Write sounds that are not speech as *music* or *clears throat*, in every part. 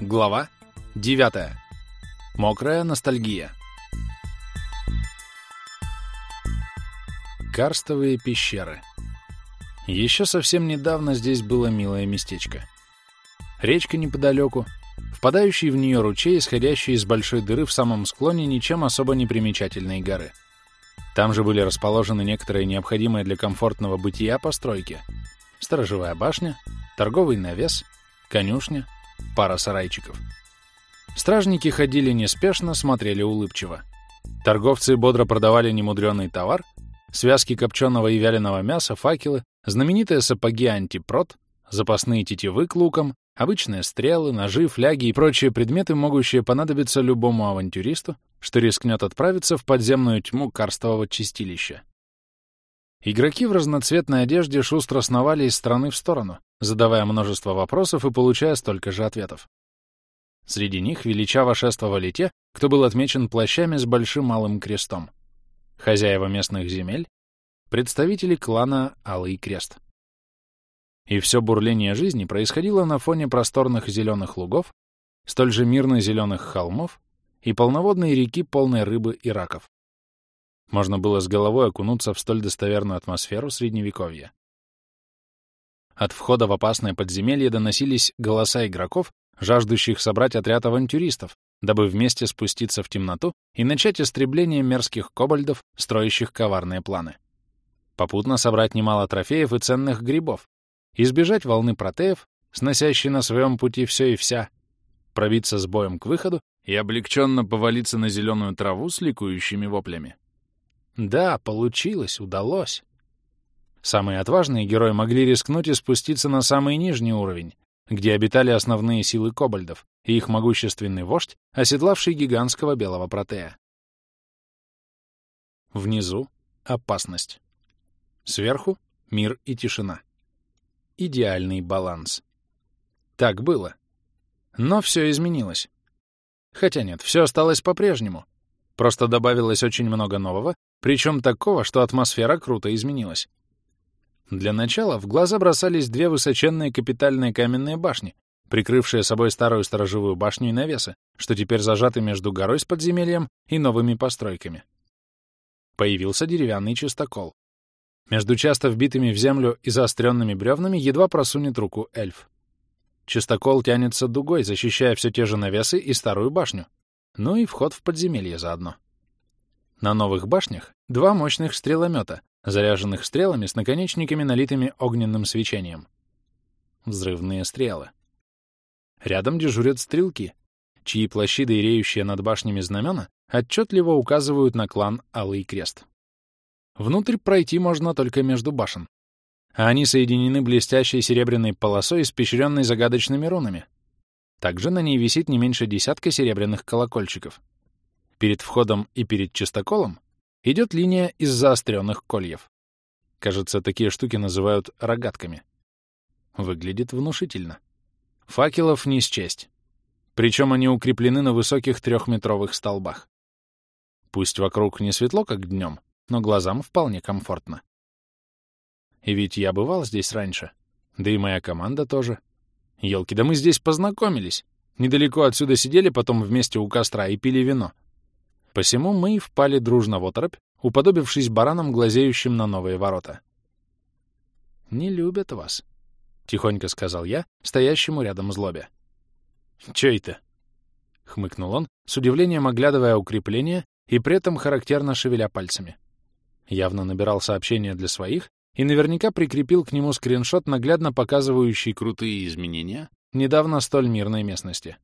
Глава 9. Мокрая ностальгия. Карстовые пещеры. Еще совсем недавно здесь было милое местечко. Речка неподалеку, впадающий в нее ручей, исходящий из большой дыры в самом склоне ничем особо не примечательной горы. Там же были расположены некоторые необходимые для комфортного бытия постройки. Сторожевая башня, торговый навес, конюшня, пара сарайчиков. Стражники ходили неспешно, смотрели улыбчиво. Торговцы бодро продавали немудрёный товар, связки копченого и вяленого мяса, факелы, знаменитые сапоги антипрот, запасные тетивы к лукам, обычные стрелы, ножи, фляги и прочие предметы, могущие понадобиться любому авантюристу, что рискнет отправиться в подземную тьму карстового чистилища. Игроки в разноцветной одежде шустро сновали из стороны в сторону, задавая множество вопросов и получая столько же ответов. Среди них величаво шествовали те, кто был отмечен плащами с большим малым крестом. Хозяева местных земель, представители клана Алый Крест. И все бурление жизни происходило на фоне просторных зеленых лугов, столь же мирно зеленых холмов и полноводной реки, полной рыбы и раков. Можно было с головой окунуться в столь достоверную атмосферу Средневековья. От входа в опасное подземелье доносились голоса игроков, жаждущих собрать отряд авантюристов, дабы вместе спуститься в темноту и начать истребление мерзких кобальдов, строящих коварные планы. Попутно собрать немало трофеев и ценных грибов, избежать волны протеев, сносящей на своем пути все и вся, пробиться с боем к выходу и облегченно повалиться на зеленую траву с ликующими воплями. Да, получилось, удалось. Самые отважные герои могли рискнуть и спуститься на самый нижний уровень, где обитали основные силы кобальдов и их могущественный вождь, оседлавший гигантского белого протея. Внизу — опасность. Сверху — мир и тишина. Идеальный баланс. Так было. Но все изменилось. Хотя нет, все осталось по-прежнему. Просто добавилось очень много нового, причем такого, что атмосфера круто изменилась. Для начала в глаза бросались две высоченные капитальные каменные башни, прикрывшие собой старую сторожевую башню и навесы, что теперь зажаты между горой с подземельем и новыми постройками. Появился деревянный чистокол. Между часто вбитыми в землю и заостренными бревнами едва просунет руку эльф. Чистокол тянется дугой, защищая все те же навесы и старую башню. Ну и вход в подземелье заодно. На новых башнях два мощных стреломета, заряженных стрелами с наконечниками, налитыми огненным свечением. Взрывные стрелы. Рядом дежурят стрелки, чьи плащи, дыреющие над башнями знамена, отчетливо указывают на клан Алый Крест. Внутрь пройти можно только между башен, а они соединены блестящей серебряной полосой, испещренной загадочными рунами. Также на ней висит не меньше десятка серебряных колокольчиков. Перед входом и перед чистоколом идет линия из заостренных кольев. Кажется, такие штуки называют рогатками. Выглядит внушительно. Факелов не счесть. Причем они укреплены на высоких трехметровых столбах. Пусть вокруг не светло, как днем, но глазам вполне комфортно. И ведь я бывал здесь раньше. Да и моя команда тоже. Елки, да мы здесь познакомились. Недалеко отсюда сидели потом вместе у костра и пили вино. Посему мы и впали дружно в оторопь, уподобившись баранам, глазеющим на новые ворота. «Не любят вас», — тихонько сказал я, стоящему рядом злобе. «Чё это?» — хмыкнул он, с удивлением оглядывая укрепление и при этом характерно шевеля пальцами. Явно набирал сообщения для своих и наверняка прикрепил к нему скриншот, наглядно показывающий крутые изменения недавно столь мирной местности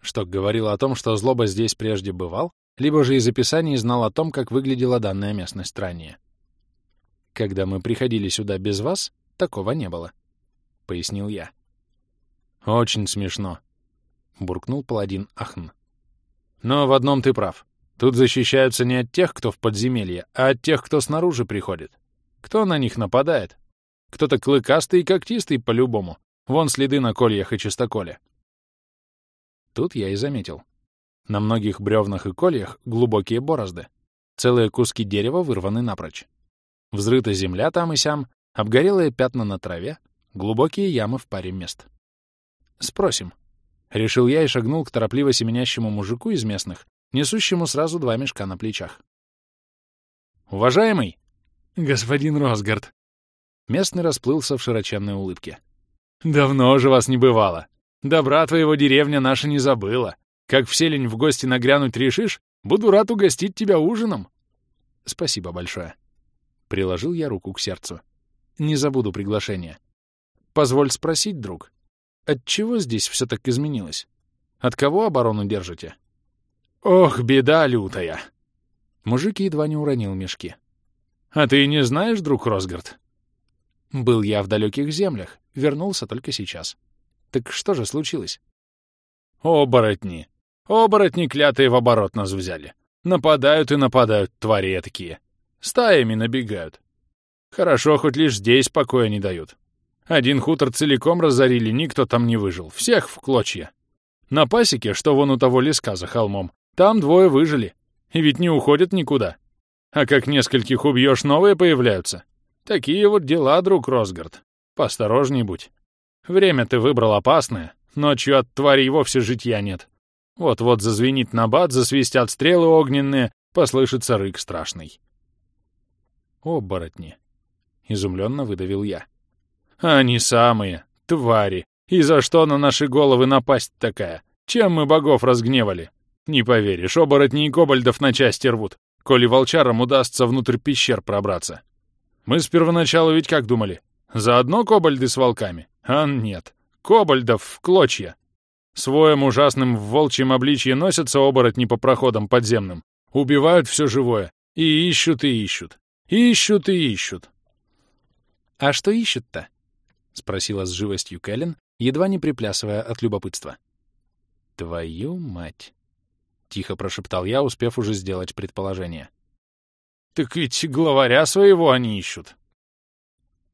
что говорило о том, что Злоба здесь прежде бывал, либо же из описаний знал о том, как выглядела данная местность ранее. «Когда мы приходили сюда без вас, такого не было», — пояснил я. «Очень смешно», — буркнул паладин Ахн. «Но в одном ты прав. Тут защищаются не от тех, кто в подземелье, а от тех, кто снаружи приходит. Кто на них нападает? Кто-то клыкастый и когтистый по-любому. Вон следы на кольях и чистоколе. Тут я и заметил. На многих бревнах и кольях глубокие борозды. Целые куски дерева вырваны напрочь. Взрыта земля там и сям, обгорелые пятна на траве, глубокие ямы в паре мест. Спросим. Решил я и шагнул к торопливо семенящему мужику из местных, несущему сразу два мешка на плечах. «Уважаемый!» «Господин Росгард!» Местный расплылся в широченной улыбке. «Давно же вас не бывало. Добра твоего деревня наша не забыла. Как в селень в гости нагрянуть решишь, буду рад угостить тебя ужином». «Спасибо большое». Приложил я руку к сердцу. «Не забуду приглашение. Позволь спросить, друг, отчего здесь все так изменилось? От кого оборону держите?» «Ох, беда лютая!» Мужик едва не уронил мешки. «А ты не знаешь, друг Росгард?» «Был я в далеких землях, вернулся только сейчас. Так что же случилось?» «Оборотни! Оборотни клятые в оборот нас взяли. Нападают и нападают твари такие. Стаями набегают. Хорошо, хоть лишь здесь покоя не дают. Один хутор целиком разорили, никто там не выжил. Всех в клочья. На пасеке, что вон у того леска за холмом, там двое выжили. И ведь не уходят никуда. А как нескольких убьешь, новые появляются. Такие вот дела, друг Росгард. Поосторожней будь. Время ты выбрал опасное. Ночью от тварей вовсе житья нет. Вот-вот зазвенит набат, засвистят стрелы огненные, послышится рык страшный. «Оборотни!» — изумленно выдавил я. «Они самые, твари! И за что на наши головы напасть такая? Чем мы богов разгневали? Не поверишь, оборотни и кобальдов на части рвут, коли волчарам удастся внутрь пещер пробраться. Мы с первоначала ведь как думали? Заодно кобальды с волками? А нет. Кобальдов в клочья. Своим ужасным в волчьем обличье носятся оборотни по проходам подземным, убивают все живое, и ищут, и ищут. Ищут и ищут. «А что ищут-то?» — спросила с живостью Кэлен, едва не приплясывая от любопытства. «Твою мать!» — тихо прошептал я, успев уже сделать предположение. «Так ведь главаря своего они ищут».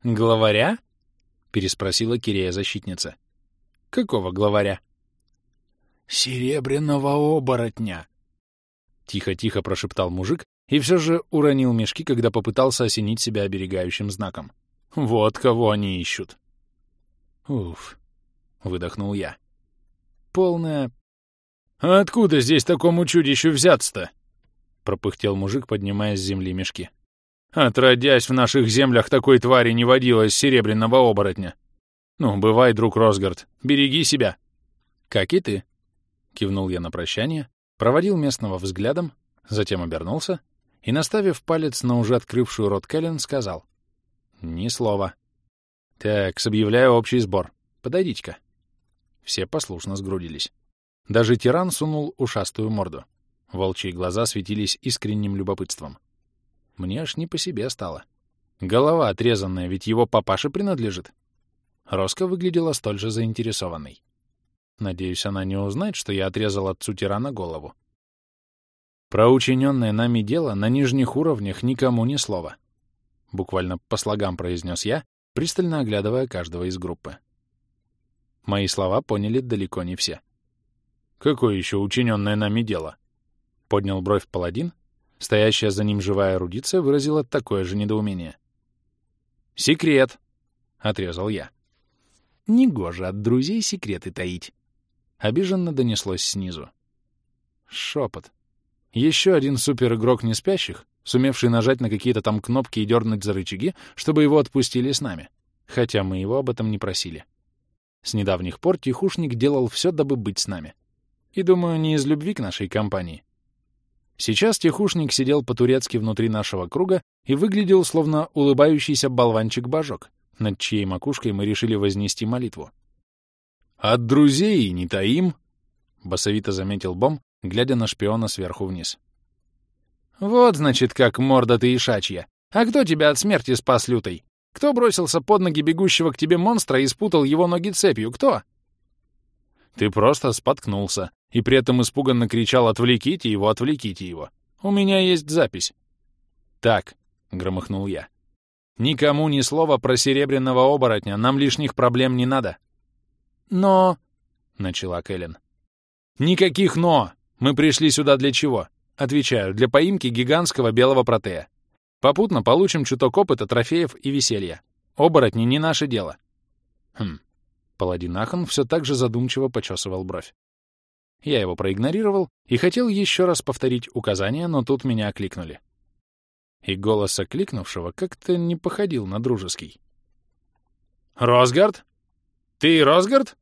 «Главаря?» — переспросила Кирея-защитница. «Какого главаря?» «Серебряного оборотня!» Тихо-тихо прошептал мужик и все же уронил мешки, когда попытался осенить себя оберегающим знаком. «Вот кого они ищут!» «Уф!» — выдохнул я. «Полная «А откуда здесь такому чудищу взяться-то?» — пропыхтел мужик, поднимая с земли мешки. «Отродясь, в наших землях такой твари не водилось серебряного оборотня. Ну, бывай, друг Росгард, береги себя». «Как и ты», — кивнул я на прощание, проводил местного взглядом, затем обернулся и, наставив палец на уже открывшую рот Кэлен, сказал. «Ни слова». «Так, объявляю общий сбор. Подойдите-ка». Все послушно сгрудились. Даже тиран сунул ушастую морду. Волчьи глаза светились искренним любопытством. Мне аж не по себе стало. Голова отрезанная, ведь его папаше принадлежит. Роска выглядела столь же заинтересованной. Надеюсь, она не узнает, что я отрезал отцу тирана голову. Про учиненное нами дело на нижних уровнях никому ни слова. Буквально по слогам произнес я, пристально оглядывая каждого из группы. Мои слова поняли далеко не все. Какое еще учиненное нами дело? Поднял бровь паладин. Стоящая за ним живая эрудиция выразила такое же недоумение. «Секрет!» — отрезал я. «Негоже от друзей секреты таить!» Обиженно донеслось снизу. Шепот. Еще один суперигрок неспящих, сумевший нажать на какие-то там кнопки и дернуть за рычаги, чтобы его отпустили с нами, хотя мы его об этом не просили. С недавних пор Тихушник делал все, дабы быть с нами. И, думаю, не из любви к нашей компании. Сейчас тихушник сидел по-турецки внутри нашего круга и выглядел словно улыбающийся болванчик-божок, над чьей макушкой мы решили вознести молитву. «От друзей не таим», — басовито заметил Бом, глядя на шпиона сверху вниз. «Вот, значит, как морда ты ишачья. А кто тебя от смерти спас лютой? Кто бросился под ноги бегущего к тебе монстра и спутал его ноги цепью? Кто?» «Ты просто споткнулся, и при этом испуганно кричал «Отвлеките его, отвлеките его!» «У меня есть запись». «Так», — громыхнул я, — «никому ни слова про серебряного оборотня, нам лишних проблем не надо». «Но...» — начала Кэлен. «Никаких «но». Мы пришли сюда для чего? Отвечаю, для поимки гигантского белого протея. Попутно получим чуток опыта, трофеев и веселья. Оборотни не наше дело». «Хм, Паладин Ахан все так же задумчиво почесывал бровь. Я его проигнорировал и хотел еще раз повторить указания, но тут меня окликнули. И голос окликнувшего как-то не походил на дружеский. «Росгард? Ты Росгард?»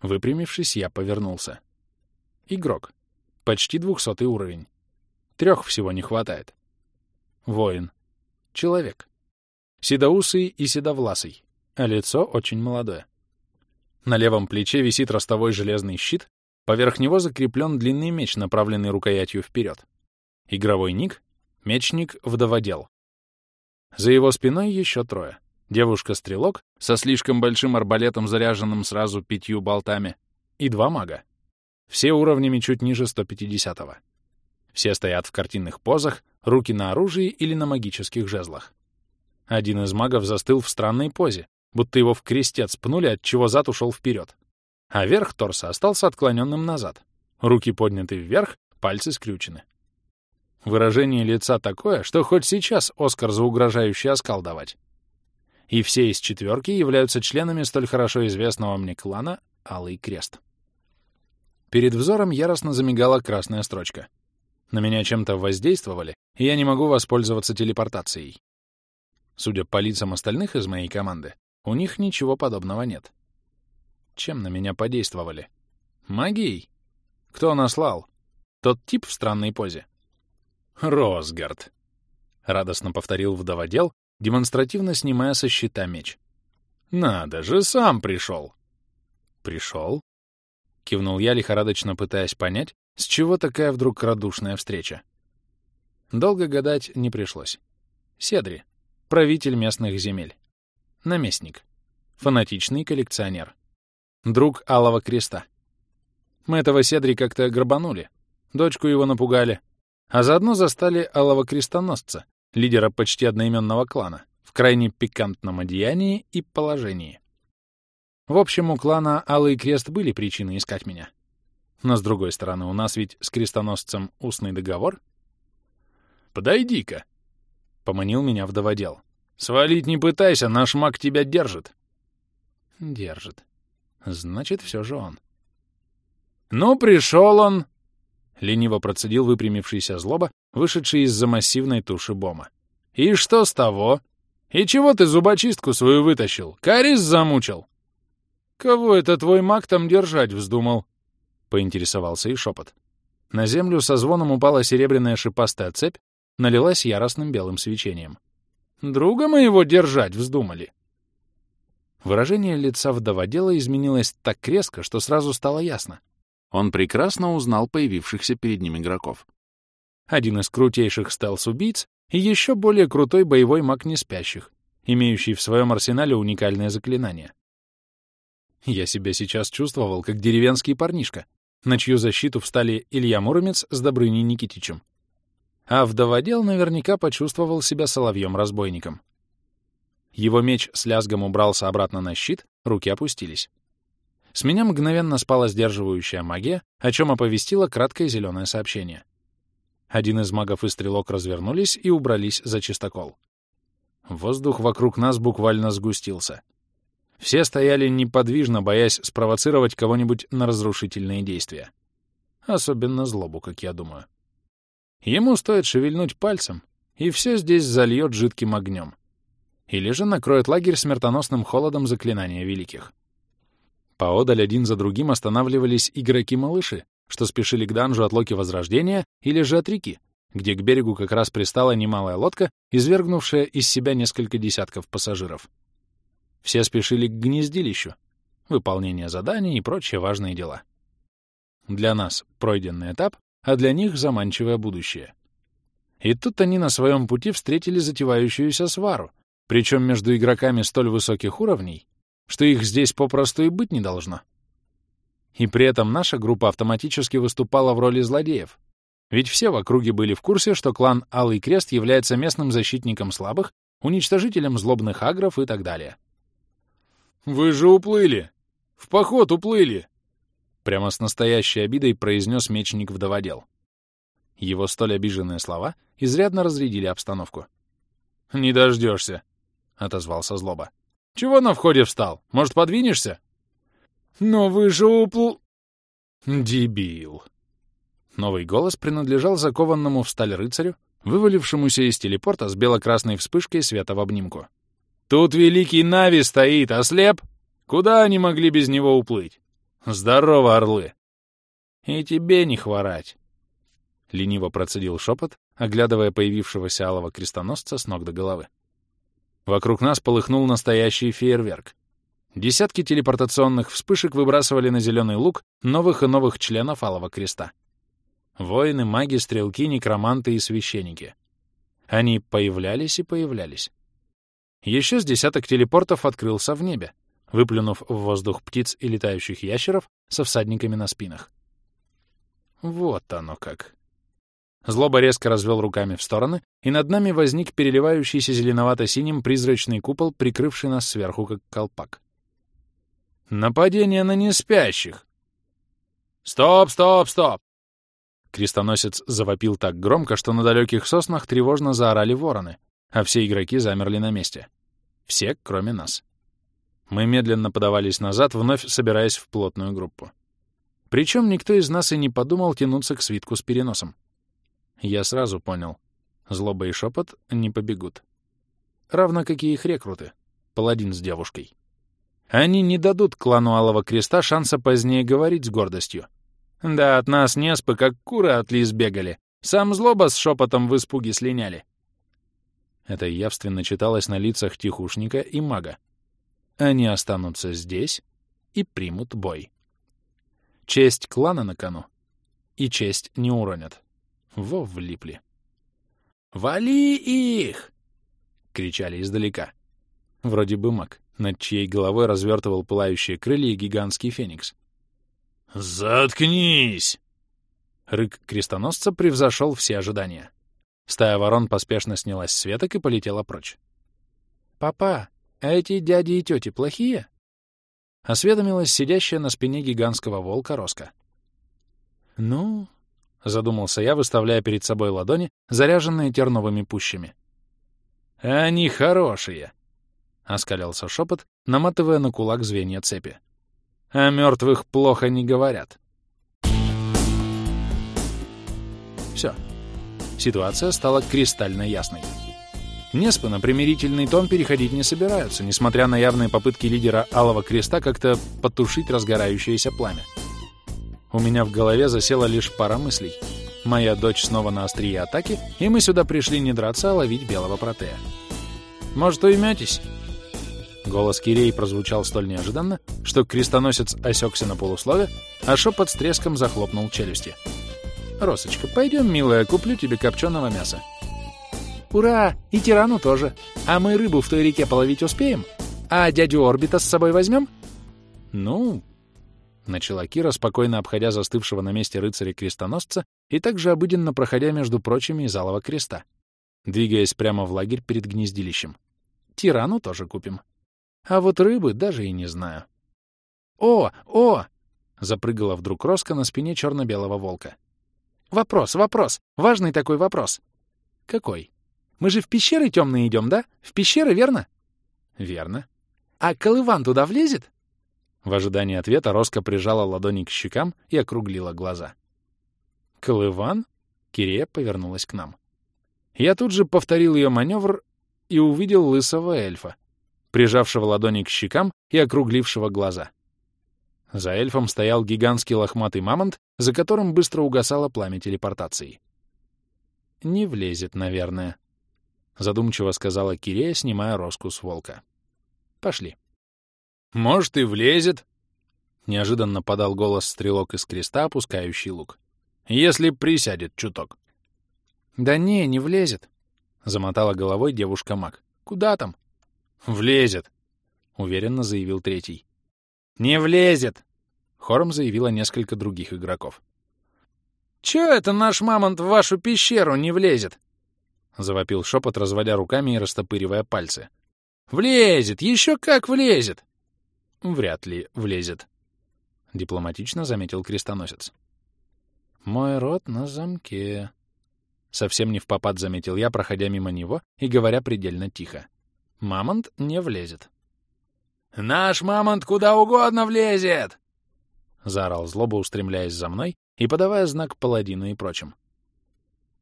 Выпрямившись, я повернулся. Игрок. Почти двухсотый уровень. Трех всего не хватает. Воин. Человек. Седоусый и седовласый, а лицо очень молодое. На левом плече висит ростовой железный щит, поверх него закреплен длинный меч, направленный рукоятью вперед. Игровой ник — мечник-вдоводел. За его спиной еще трое. Девушка-стрелок со слишком большим арбалетом, заряженным сразу пятью болтами, и два мага. Все уровнями чуть ниже 150-го. Все стоят в картинных позах, руки на оружии или на магических жезлах. Один из магов застыл в странной позе, будто его в крестец пнули, отчего зад ушел вперед. А верх торса остался отклоненным назад. Руки подняты вверх, пальцы скрючены. Выражение лица такое, что хоть сейчас Оскар за угрожающий оскал давать. И все из четверки являются членами столь хорошо известного мне клана Алый Крест. Перед взором яростно замигала красная строчка. На меня чем-то воздействовали, и я не могу воспользоваться телепортацией. Судя по лицам остальных из моей команды, у них ничего подобного нет. Чем на меня подействовали? Магией? Кто наслал? Тот тип в странной позе? Росгард. Радостно повторил вдоводел, демонстративно снимая со щита меч. Надо же, сам пришел. Пришел? Кивнул я, лихорадочно пытаясь понять, с чего такая вдруг радушная встреча. Долго гадать не пришлось. Седри, правитель местных земель. Наместник. Фанатичный коллекционер. Друг Алого Креста. Мы этого Седри как-то грабанули. Дочку его напугали. А заодно застали Алого Крестоносца, лидера почти одноименного клана, в крайне пикантном одеянии и положении. В общем, у клана Алый Крест были причины искать меня. Но, с другой стороны, у нас ведь с крестоносцем устный договор. «Подойди-ка», — поманил меня вдоводел. Свалить не пытайся, наш маг тебя держит. Держит. Значит, все же он. Ну, пришел он, — лениво процедил выпрямившийся злоба, вышедший из-за массивной туши бома. И что с того? И чего ты зубочистку свою вытащил? Карис замучил? Кого это твой маг там держать вздумал? — поинтересовался и шепот. На землю со звоном упала серебряная шипастая цепь, налилась яростным белым свечением. Друга моего держать вздумали. Выражение лица вдоводела изменилось так резко, что сразу стало ясно. Он прекрасно узнал появившихся перед ним игроков. Один из крутейших стелс-убийц и еще более крутой боевой маг неспящих, имеющий в своем арсенале уникальное заклинание. Я себя сейчас чувствовал, как деревенский парнишка, на чью защиту встали Илья Муромец с Добрыней Никитичем а вдоводел наверняка почувствовал себя соловьем-разбойником. Его меч с лязгом убрался обратно на щит, руки опустились. С меня мгновенно спала сдерживающая магия, о чем оповестило краткое зеленое сообщение. Один из магов и стрелок развернулись и убрались за чистокол. Воздух вокруг нас буквально сгустился. Все стояли неподвижно, боясь спровоцировать кого-нибудь на разрушительные действия. Особенно злобу, как я думаю. Ему стоит шевельнуть пальцем, и все здесь зальет жидким огнем. Или же накроет лагерь смертоносным холодом заклинания великих. Поодаль один за другим останавливались игроки-малыши, что спешили к данжу от Локи Возрождения или же от реки, где к берегу как раз пристала немалая лодка, извергнувшая из себя несколько десятков пассажиров. Все спешили к гнездилищу, выполнение заданий и прочие важные дела. Для нас пройденный этап а для них заманчивое будущее. И тут они на своем пути встретили затевающуюся свару, причем между игроками столь высоких уровней, что их здесь попросту и быть не должно. И при этом наша группа автоматически выступала в роли злодеев, ведь все в округе были в курсе, что клан Алый Крест является местным защитником слабых, уничтожителем злобных агров и так далее. «Вы же уплыли! В поход уплыли!» Прямо с настоящей обидой произнес мечник вдоводел. Его столь обиженные слова изрядно разрядили обстановку. «Не дождешься», — отозвался злоба. «Чего на входе встал? Может, подвинешься?» Но вы же упл... Дебил. Новый голос принадлежал закованному в сталь рыцарю, вывалившемуся из телепорта с бело-красной вспышкой света в обнимку. «Тут великий Нави стоит, ослеп? Куда они могли без него уплыть? Здорово, орлы!» «И тебе не хворать!» — лениво процедил шепот, оглядывая появившегося алого крестоносца с ног до головы. Вокруг нас полыхнул настоящий фейерверк. Десятки телепортационных вспышек выбрасывали на зеленый луг новых и новых членов Алого Креста. Воины, маги, стрелки, некроманты и священники. Они появлялись и появлялись. Еще с десяток телепортов открылся в небе, выплюнув в воздух птиц и летающих ящеров со всадниками на спинах. Вот оно как. Злоба резко развел руками в стороны, и над нами возник переливающийся зеленовато-синим призрачный купол, прикрывший нас сверху, как колпак. Нападение на неспящих! Стоп, стоп, стоп! Крестоносец завопил так громко, что на далеких соснах тревожно заорали вороны, а все игроки замерли на месте. Все, кроме нас. Мы медленно подавались назад, вновь собираясь в плотную группу. Причем никто из нас и не подумал тянуться к свитку с переносом. Я сразу понял. Злоба и шепот не побегут. Равно как и их рекруты. Паладин с девушкой. Они не дадут клану Алого Креста шанса позднее говорить с гордостью. Да, от нас неспы, как куры от лис бегали. Сам злоба с шепотом в испуге слиняли. Это явственно читалось на лицах тихушника и мага. Они останутся здесь и примут бой. Честь клана на кону. И честь не уронят. Во влипли. «Вали их!» — кричали издалека. Вроде бы маг, над чьей головой развертывал пылающие крылья гигантский феникс. «Заткнись!» Рык крестоносца превзошел все ожидания. Стая ворон поспешно снялась с веток и полетела прочь. «Папа, а эти дяди и тети плохие?» Осведомилась сидящая на спине гигантского волка Роска. «Ну, — задумался я, выставляя перед собой ладони, заряженные терновыми пущами. «Они хорошие!» — оскалялся шепот, наматывая на кулак звенья цепи. «О мертвых плохо не говорят». Все. Ситуация стала кристально ясной. Неспы на примирительный тон переходить не собираются, несмотря на явные попытки лидера Алого Креста как-то потушить разгорающееся пламя. У меня в голове засела лишь пара мыслей. Моя дочь снова на острие атаки, и мы сюда пришли не драться, а ловить белого протея. «Может, уйметесь?» Голос Кирей прозвучал столь неожиданно, что крестоносец осекся на полуслове, а шепот с треском захлопнул челюсти. «Росочка, пойдем, милая, куплю тебе копченого мяса». «Ура! И тирану тоже. А мы рыбу в той реке половить успеем? А дядю Орбита с собой возьмем?» «Ну, начала Кира, спокойно обходя застывшего на месте рыцаря-крестоносца и также обыденно проходя между прочими из Алого Креста, двигаясь прямо в лагерь перед гнездилищем. Тирану тоже купим. А вот рыбы даже и не знаю. «О! О!» — запрыгала вдруг Роска на спине черно-белого волка. «Вопрос, вопрос! Важный такой вопрос!» «Какой? Мы же в пещеры темные идем, да? В пещеры, верно?» «Верно. А колыван туда влезет?» В ожидании ответа Роско прижала ладони к щекам и округлила глаза. «Колыван?» — Кирея повернулась к нам. Я тут же повторил ее маневр и увидел лысого эльфа, прижавшего ладони к щекам и округлившего глаза. За эльфом стоял гигантский лохматый мамонт, за которым быстро угасало пламя телепортации. «Не влезет, наверное», — задумчиво сказала Кирея, снимая роску с волка. «Пошли». «Может, и влезет», — неожиданно подал голос стрелок из креста, опускающий лук. «Если присядет чуток». «Да не, не влезет», — замотала головой девушка-маг. «Куда там?» «Влезет», — уверенно заявил третий. «Не влезет», — хором заявило несколько других игроков. «Чё это наш мамонт в вашу пещеру не влезет?» — завопил шепот, разводя руками и растопыривая пальцы. «Влезет! Еще как влезет!» Вряд ли влезет. Дипломатично заметил крестоносец. Мой рот на замке. Совсем не в попад заметил я, проходя мимо него и говоря предельно тихо. Мамонт не влезет. «Наш мамонт куда угодно влезет!» заорал злоба, устремляясь за мной и подавая знак паладину и прочим.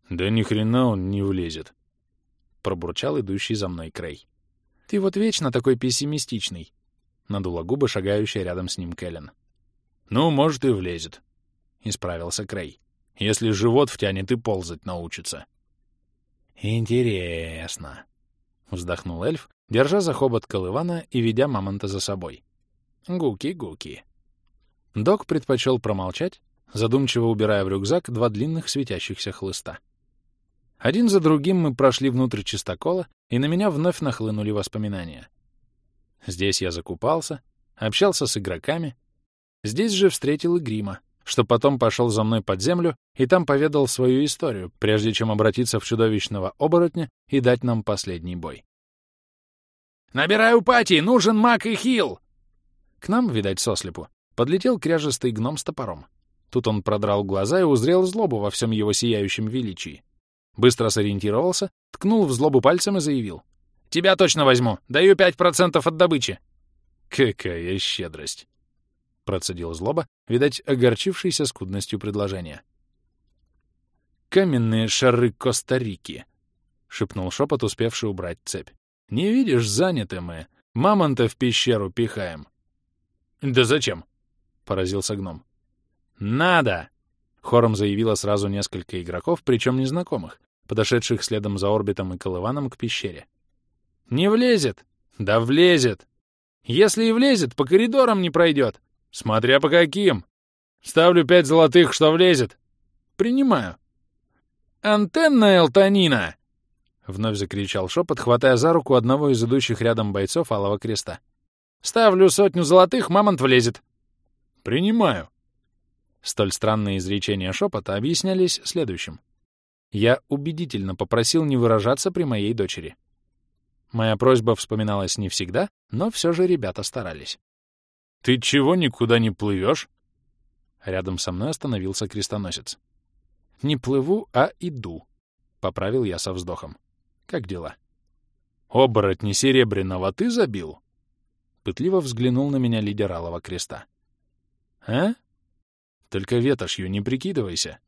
«Да ни хрена он не влезет», — пробурчал идущий за мной Крей. «Ты вот вечно такой пессимистичный», — надула губы шагающая рядом с ним Кэлен. «Ну, может, и влезет», — исправился Крей. «Если живот втянет и ползать научится». «Интересно», — вздохнул эльф, держа за хобот колывана и ведя мамонта за собой. «Гуки-гуки». Док предпочел промолчать, задумчиво убирая в рюкзак два длинных светящихся хлыста. Один за другим мы прошли внутрь чистокола, и на меня вновь нахлынули воспоминания. Здесь я закупался, общался с игроками. Здесь же встретил и Грима, что потом пошел за мной под землю и там поведал свою историю, прежде чем обратиться в чудовищного оборотня и дать нам последний бой. «Набираю пати! Нужен маг и хил!» К нам, видать, сослепу, подлетел кряжестый гном с топором. Тут он продрал глаза и узрел злобу во всем его сияющем величии. Быстро сориентировался, ткнул в злобу пальцем и заявил. «Тебя точно возьму! Даю пять процентов от добычи!» «Какая щедрость!» — процедил злоба, видать, огорчившийся скудностью предложения. «Каменные шары Коста-Рики!» — шепнул шепот, успевший убрать цепь. «Не видишь, заняты мы. Мамонта в пещеру пихаем». «Да зачем?» — поразился гном. «Надо!» — хором заявило сразу несколько игроков, причем незнакомых, подошедших следом за орбитом и колываном к пещере. «Не влезет!» «Да влезет!» «Если и влезет, по коридорам не пройдет!» «Смотря по каким!» «Ставлю пять золотых, что влезет!» «Принимаю!» «Антенна Элтонина!» — вновь закричал шепот, хватая за руку одного из идущих рядом бойцов Алого Креста. «Ставлю сотню золотых, мамонт влезет!» «Принимаю!» Столь странные изречения шепота объяснялись следующим. Я убедительно попросил не выражаться при моей дочери. Моя просьба вспоминалась не всегда, но все же ребята старались. «Ты чего никуда не плывешь?» Рядом со мной остановился крестоносец. «Не плыву, а иду», — поправил я со вздохом. «Как дела?» «Оборотни Серебряного ты забил?» Пытливо взглянул на меня лидер Алого Креста. «А?» «Только ветошью не прикидывайся.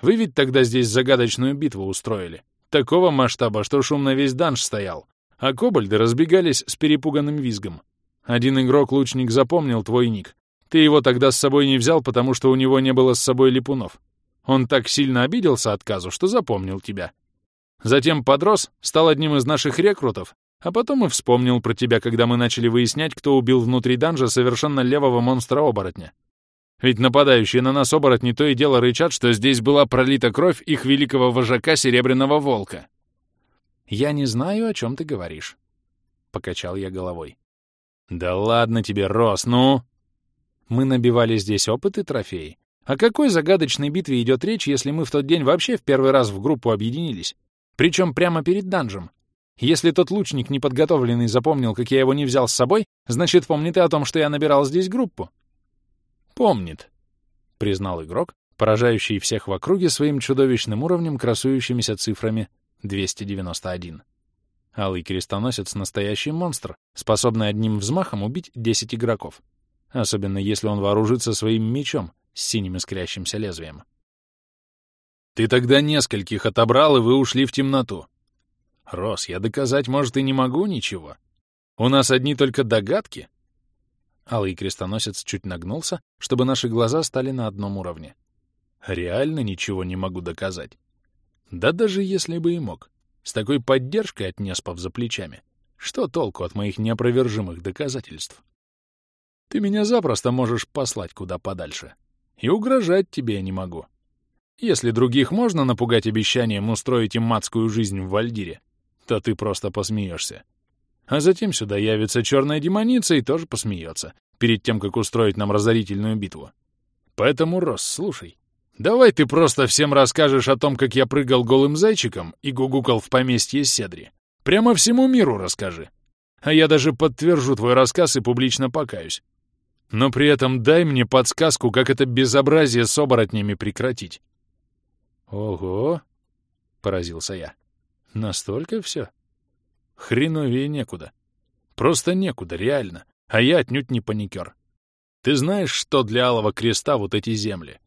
Вы ведь тогда здесь загадочную битву устроили. Такого масштаба, что шум на весь данж стоял, а кобальды разбегались с перепуганным визгом. Один игрок-лучник запомнил твой ник. Ты его тогда с собой не взял, потому что у него не было с собой липунов. Он так сильно обиделся отказу, что запомнил тебя. Затем подрос, стал одним из наших рекрутов, а потом и вспомнил про тебя, когда мы начали выяснять, кто убил внутри данжа совершенно левого монстра-оборотня. Ведь нападающие на нас оборотни то и дело рычат, что здесь была пролита кровь их великого вожака Серебряного Волка. «Я не знаю, о чем ты говоришь», — покачал я головой. «Да ладно тебе, Рос, ну!» Мы набивали здесь опыт и трофеи. О какой загадочной битве идет речь, если мы в тот день вообще в первый раз в группу объединились? Причем прямо перед данжем. Если тот лучник неподготовленный запомнил, как я его не взял с собой, значит, помнит и о том, что я набирал здесь группу. «Помнит», — признал игрок, поражающий всех в округе своим чудовищным уровнем, красующимися цифрами 291. Алый крестоносец — настоящий монстр, способный одним взмахом убить 10 игроков. Особенно если он вооружится своим мечом с синим искрящимся лезвием. «Ты тогда нескольких отобрал, и вы ушли в темноту. Рос, я доказать, может, и не могу ничего. У нас одни только догадки, Алый крестоносец чуть нагнулся, чтобы наши глаза стали на одном уровне. Реально ничего не могу доказать. Да даже если бы и мог. С такой поддержкой от Неспов за плечами. Что толку от моих неопровержимых доказательств? Ты меня запросто можешь послать куда подальше. И угрожать тебе я не могу. Если других можно напугать обещанием устроить им адскую жизнь в Вальдире, то ты просто посмеешься. А затем сюда явится черная демоница и тоже посмеется, перед тем, как устроить нам разорительную битву. Поэтому, Рос, слушай, давай ты просто всем расскажешь о том, как я прыгал голым зайчиком и гугукал в поместье Седри. Прямо всему миру расскажи. А я даже подтвержу твой рассказ и публично покаюсь. Но при этом дай мне подсказку, как это безобразие с оборотнями прекратить. Ого, — поразился я. Настолько все? Хреновее некуда. Просто некуда, реально. А я отнюдь не паникер. Ты знаешь, что для Алого Креста вот эти земли?»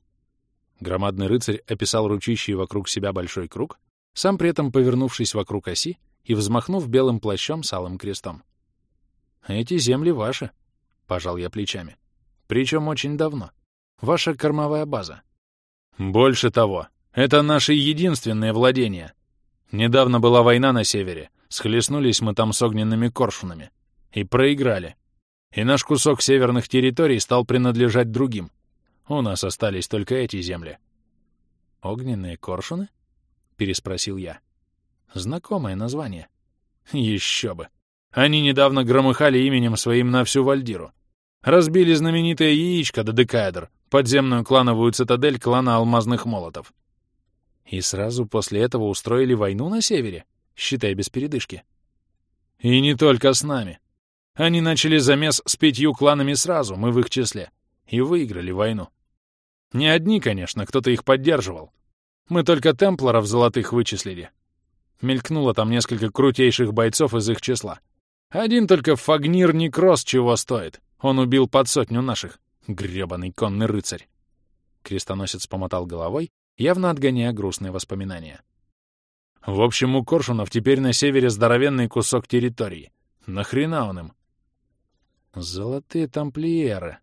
Громадный рыцарь описал ручищей вокруг себя большой круг, сам при этом повернувшись вокруг оси и взмахнув белым плащом с алым крестом. «Эти земли ваши», — пожал я плечами. «Причем очень давно. Ваша кормовая база». «Больше того, это наши единственные владения. Недавно была война на севере, схлестнулись мы там с огненными коршунами. И проиграли. И наш кусок северных территорий стал принадлежать другим. У нас остались только эти земли». «Огненные коршуны?» — переспросил я. «Знакомое название». «Еще бы! Они недавно громыхали именем своим на всю Вальдиру. Разбили знаменитое яичко Додекаэдр, подземную клановую цитадель клана Алмазных Молотов. И сразу после этого устроили войну на севере, считай без передышки. И не только с нами. Они начали замес с пятью кланами сразу, мы в их числе, и выиграли войну. Не одни, конечно, кто-то их поддерживал. Мы только темпларов золотых вычислили. Мелькнуло там несколько крутейших бойцов из их числа. Один только Фагнир Некрос чего стоит. Он убил под сотню наших. Грёбаный конный рыцарь. Крестоносец помотал головой, явно отгоняя грустные воспоминания. В общем, у Коршунов теперь на севере здоровенный кусок территории. Нахрена он им? Золотые тамплиеры.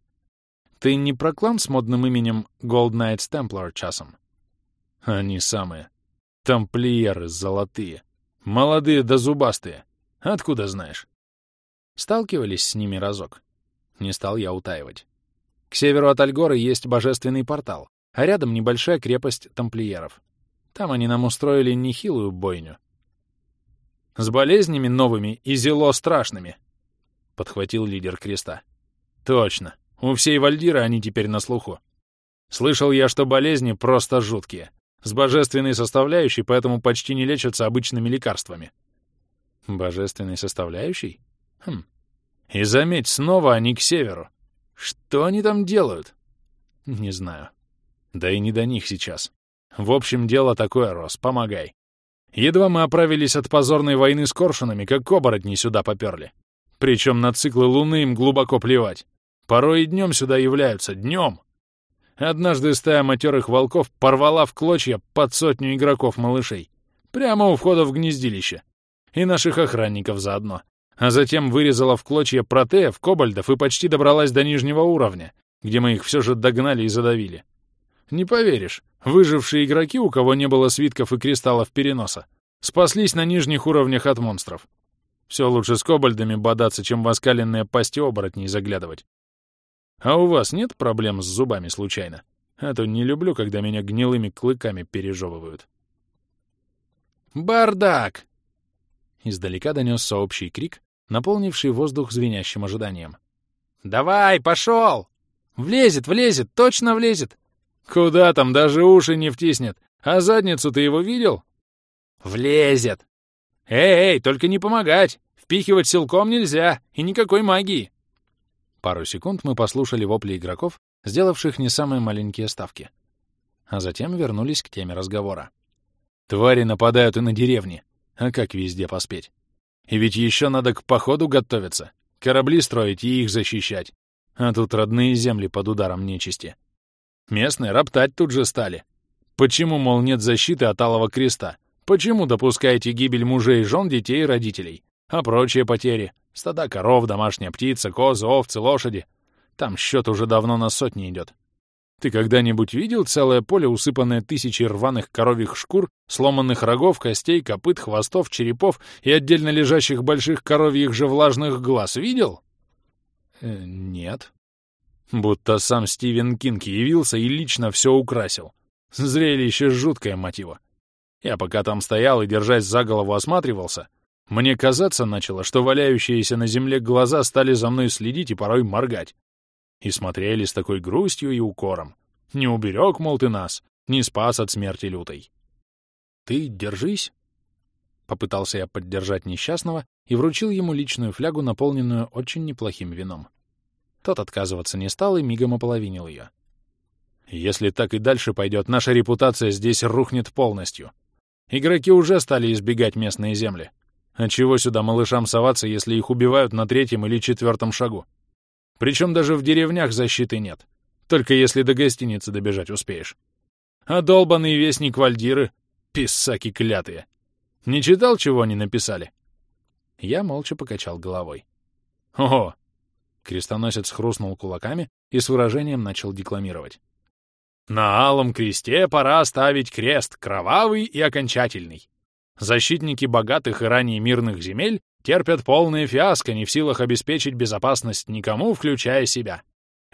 Ты не про клан с модным именем Gold Knights Templar часом? Они самые. Тамплиеры золотые. Молодые да зубастые. Откуда знаешь? Сталкивались с ними разок? Не стал я утаивать. К северу от Альгоры есть божественный портал, а рядом небольшая крепость тамплиеров. Там они нам устроили нехилую бойню. «С болезнями новыми и зело страшными», — подхватил лидер креста. «Точно. У всей Вальдира они теперь на слуху. Слышал я, что болезни просто жуткие, с божественной составляющей, поэтому почти не лечатся обычными лекарствами». «Божественной составляющей?» Хм. И заметь, снова они к северу. Что они там делают? Не знаю. Да и не до них сейчас. В общем, дело такое, Рос, помогай. Едва мы оправились от позорной войны с коршунами, как оборотни сюда поперли. Причем на циклы Луны им глубоко плевать. Порой и днем сюда являются, днем. Однажды стая матерых волков порвала в клочья под сотню игроков-малышей. Прямо у входа в гнездилище. И наших охранников заодно а затем вырезала в клочья протеев, кобальдов и почти добралась до нижнего уровня, где мы их все же догнали и задавили. Не поверишь, выжившие игроки, у кого не было свитков и кристаллов переноса, спаслись на нижних уровнях от монстров. Все лучше с кобальдами бодаться, чем в оскаленные пасти оборотней заглядывать. А у вас нет проблем с зубами случайно? А то не люблю, когда меня гнилыми клыками пережевывают. «Бардак!» Издалека донесся общий крик, наполнивший воздух звенящим ожиданием. «Давай, пошел! Влезет, влезет, точно влезет! Куда там, даже уши не втиснет! А задницу ты его видел?» «Влезет! Эй, эй, только не помогать! Впихивать силком нельзя, и никакой магии!» Пару секунд мы послушали вопли игроков, сделавших не самые маленькие ставки. А затем вернулись к теме разговора. «Твари нападают и на деревни. А как везде поспеть? И ведь еще надо к походу готовиться, корабли строить и их защищать. А тут родные земли под ударом нечисти. Местные роптать тут же стали. Почему, мол, нет защиты от Алого Креста? Почему допускаете гибель мужей, жен, детей и родителей? А прочие потери? Стада коров, домашняя птица, козы, овцы, лошади. Там счет уже давно на сотни идет. Ты когда-нибудь видел целое поле, усыпанное тысячей рваных коровьих шкур, сломанных рогов, костей, копыт, хвостов, черепов и отдельно лежащих больших коровьих же влажных глаз? Видел? Э, нет. Будто сам Стивен Кинг явился и лично все украсил. Зрелище жуткое мотиво. Я пока там стоял и, держась за голову, осматривался, мне казаться начало, что валяющиеся на земле глаза стали за мной следить и порой моргать. И смотрели с такой грустью и укором. Не уберег, мол, ты нас, не спас от смерти лютой. «Ты держись!» Попытался я поддержать несчастного и вручил ему личную флягу, наполненную очень неплохим вином. Тот отказываться не стал и мигом ополовинил ее. «Если так и дальше пойдет, наша репутация здесь рухнет полностью. Игроки уже стали избегать местные земли. А чего сюда малышам соваться, если их убивают на третьем или четвертом шагу? Причем даже в деревнях защиты нет. Только если до гостиницы добежать успеешь. А долбаный вестник Вальдиры — писаки клятые. Не читал, чего они написали?» Я молча покачал головой. «Ого!» Крестоносец хрустнул кулаками и с выражением начал декламировать. «На алом кресте пора ставить крест, кровавый и окончательный. Защитники богатых и ранее мирных земель терпят полное фиаско, не в силах обеспечить безопасность никому, включая себя.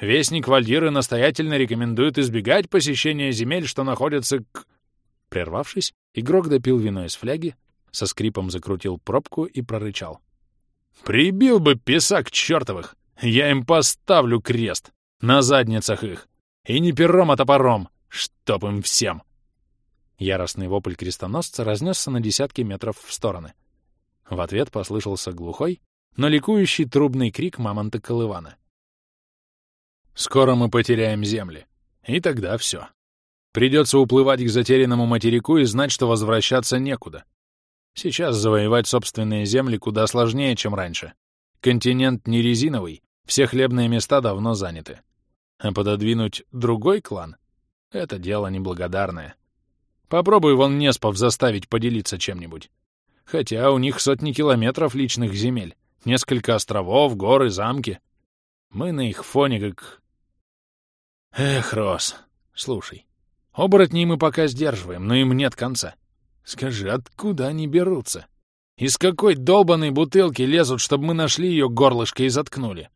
Вестник Вальдиры настоятельно рекомендует избегать посещения земель, что находятся к...» Прервавшись, игрок допил вино из фляги, со скрипом закрутил пробку и прорычал. «Прибил бы писак чертовых! Я им поставлю крест! На задницах их! И не пером, а топором! Чтоб им всем!» Яростный вопль крестоносца разнесся на десятки метров в стороны. В ответ послышался глухой, но ликующий трубный крик мамонта Колывана. «Скоро мы потеряем земли, и тогда все. Придется уплывать к затерянному материку и знать, что возвращаться некуда. Сейчас завоевать собственные земли куда сложнее, чем раньше. Континент не резиновый, все хлебные места давно заняты. А пододвинуть другой клан — это дело неблагодарное. Попробуй вон Неспов заставить поделиться чем-нибудь. Хотя у них сотни километров личных земель, несколько островов, горы, замки. Мы на их фоне как... Эх, Рос, слушай, оборотней мы пока сдерживаем, но им нет конца. Скажи, откуда они берутся? Из какой долбанной бутылки лезут, чтобы мы нашли ее горлышко и заткнули?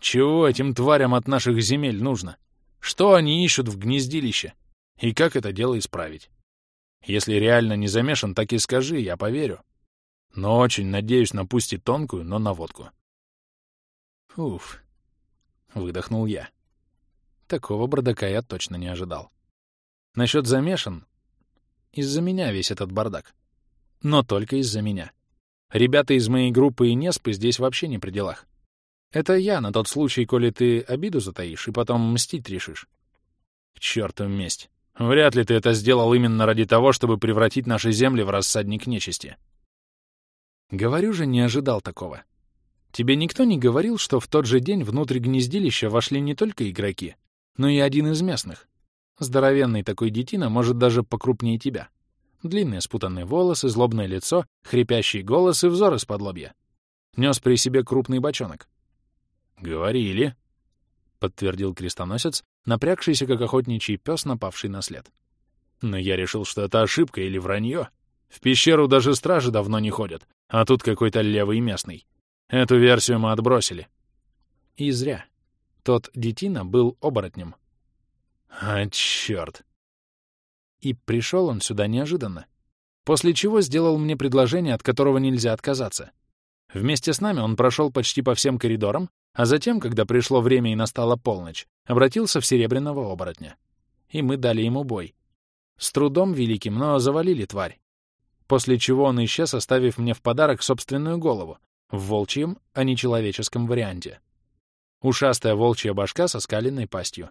Чего этим тварям от наших земель нужно? Что они ищут в гнездилище? И как это дело исправить? Если реально не замешан, так и скажи, я поверю. Но очень надеюсь на пусть и тонкую, но наводку. Уф, выдохнул я. Такого бардака я точно не ожидал. Насчет замешан, из-за меня весь этот бардак. Но только из-за меня. Ребята из моей группы и Неспы здесь вообще не при делах. Это я на тот случай, коли ты обиду затаишь и потом мстить решишь. К черту месть. Вряд ли ты это сделал именно ради того, чтобы превратить наши земли в рассадник нечисти. Говорю же, не ожидал такого. Тебе никто не говорил, что в тот же день внутрь гнездилища вошли не только игроки, но и один из местных? Здоровенный такой детина может даже покрупнее тебя. Длинные спутанные волосы, злобное лицо, хрипящий голос и взор из-под лобья. Нес при себе крупный бочонок. «Говорили», — подтвердил крестоносец, напрягшийся, как охотничий пес, напавший на след. «Но я решил, что это ошибка или вранье. В пещеру даже стражи давно не ходят, а тут какой-то левый местный. Эту версию мы отбросили». И зря. Тот детина был оборотнем, а, черт. И пришел он сюда неожиданно. После чего сделал мне предложение, от которого нельзя отказаться. Вместе с нами он прошел почти по всем коридорам, а затем, когда пришло время и настала полночь, обратился в серебряного оборотня. И мы дали ему бой. С трудом великим, но завалили тварь. После чего он исчез, оставив мне в подарок собственную голову, в волчьем, а не человеческом варианте. Ушастая волчья башка со скаленной пастью.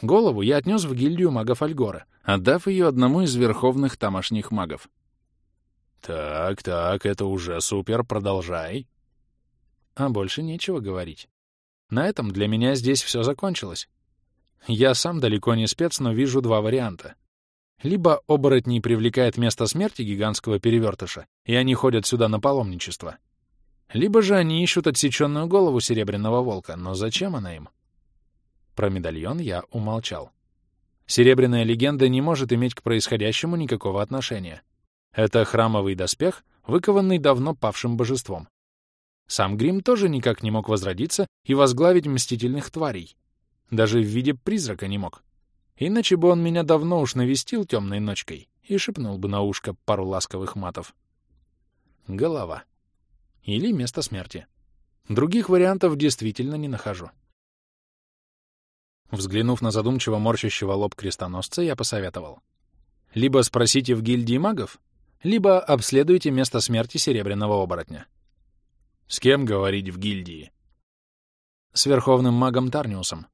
Голову я отнес в гильдию магов Альгора, отдав ее одному из верховных тамошних магов. «Так, так, это уже супер, продолжай». А больше нечего говорить. На этом для меня здесь все закончилось. Я сам далеко не спец, но вижу два варианта. Либо оборотней привлекает место смерти гигантского перевертыша, и они ходят сюда на паломничество. Либо же они ищут отсеченную голову серебряного волка, но зачем она им? Про медальон я умолчал. Серебряная легенда не может иметь к происходящему никакого отношения. Это храмовый доспех, выкованный давно павшим божеством. Сам Грим тоже никак не мог возродиться и возглавить мстительных тварей. Даже в виде призрака не мог. Иначе бы он меня давно уж навестил темной ночкой и шепнул бы на ушко пару ласковых матов. Голова. Или место смерти. Других вариантов действительно не нахожу. Взглянув на задумчиво морщащего лоб крестоносца, я посоветовал. Либо спросите в гильдии магов, либо обследуйте место смерти серебряного оборотня. С кем говорить в гильдии? С верховным магом Тарниусом.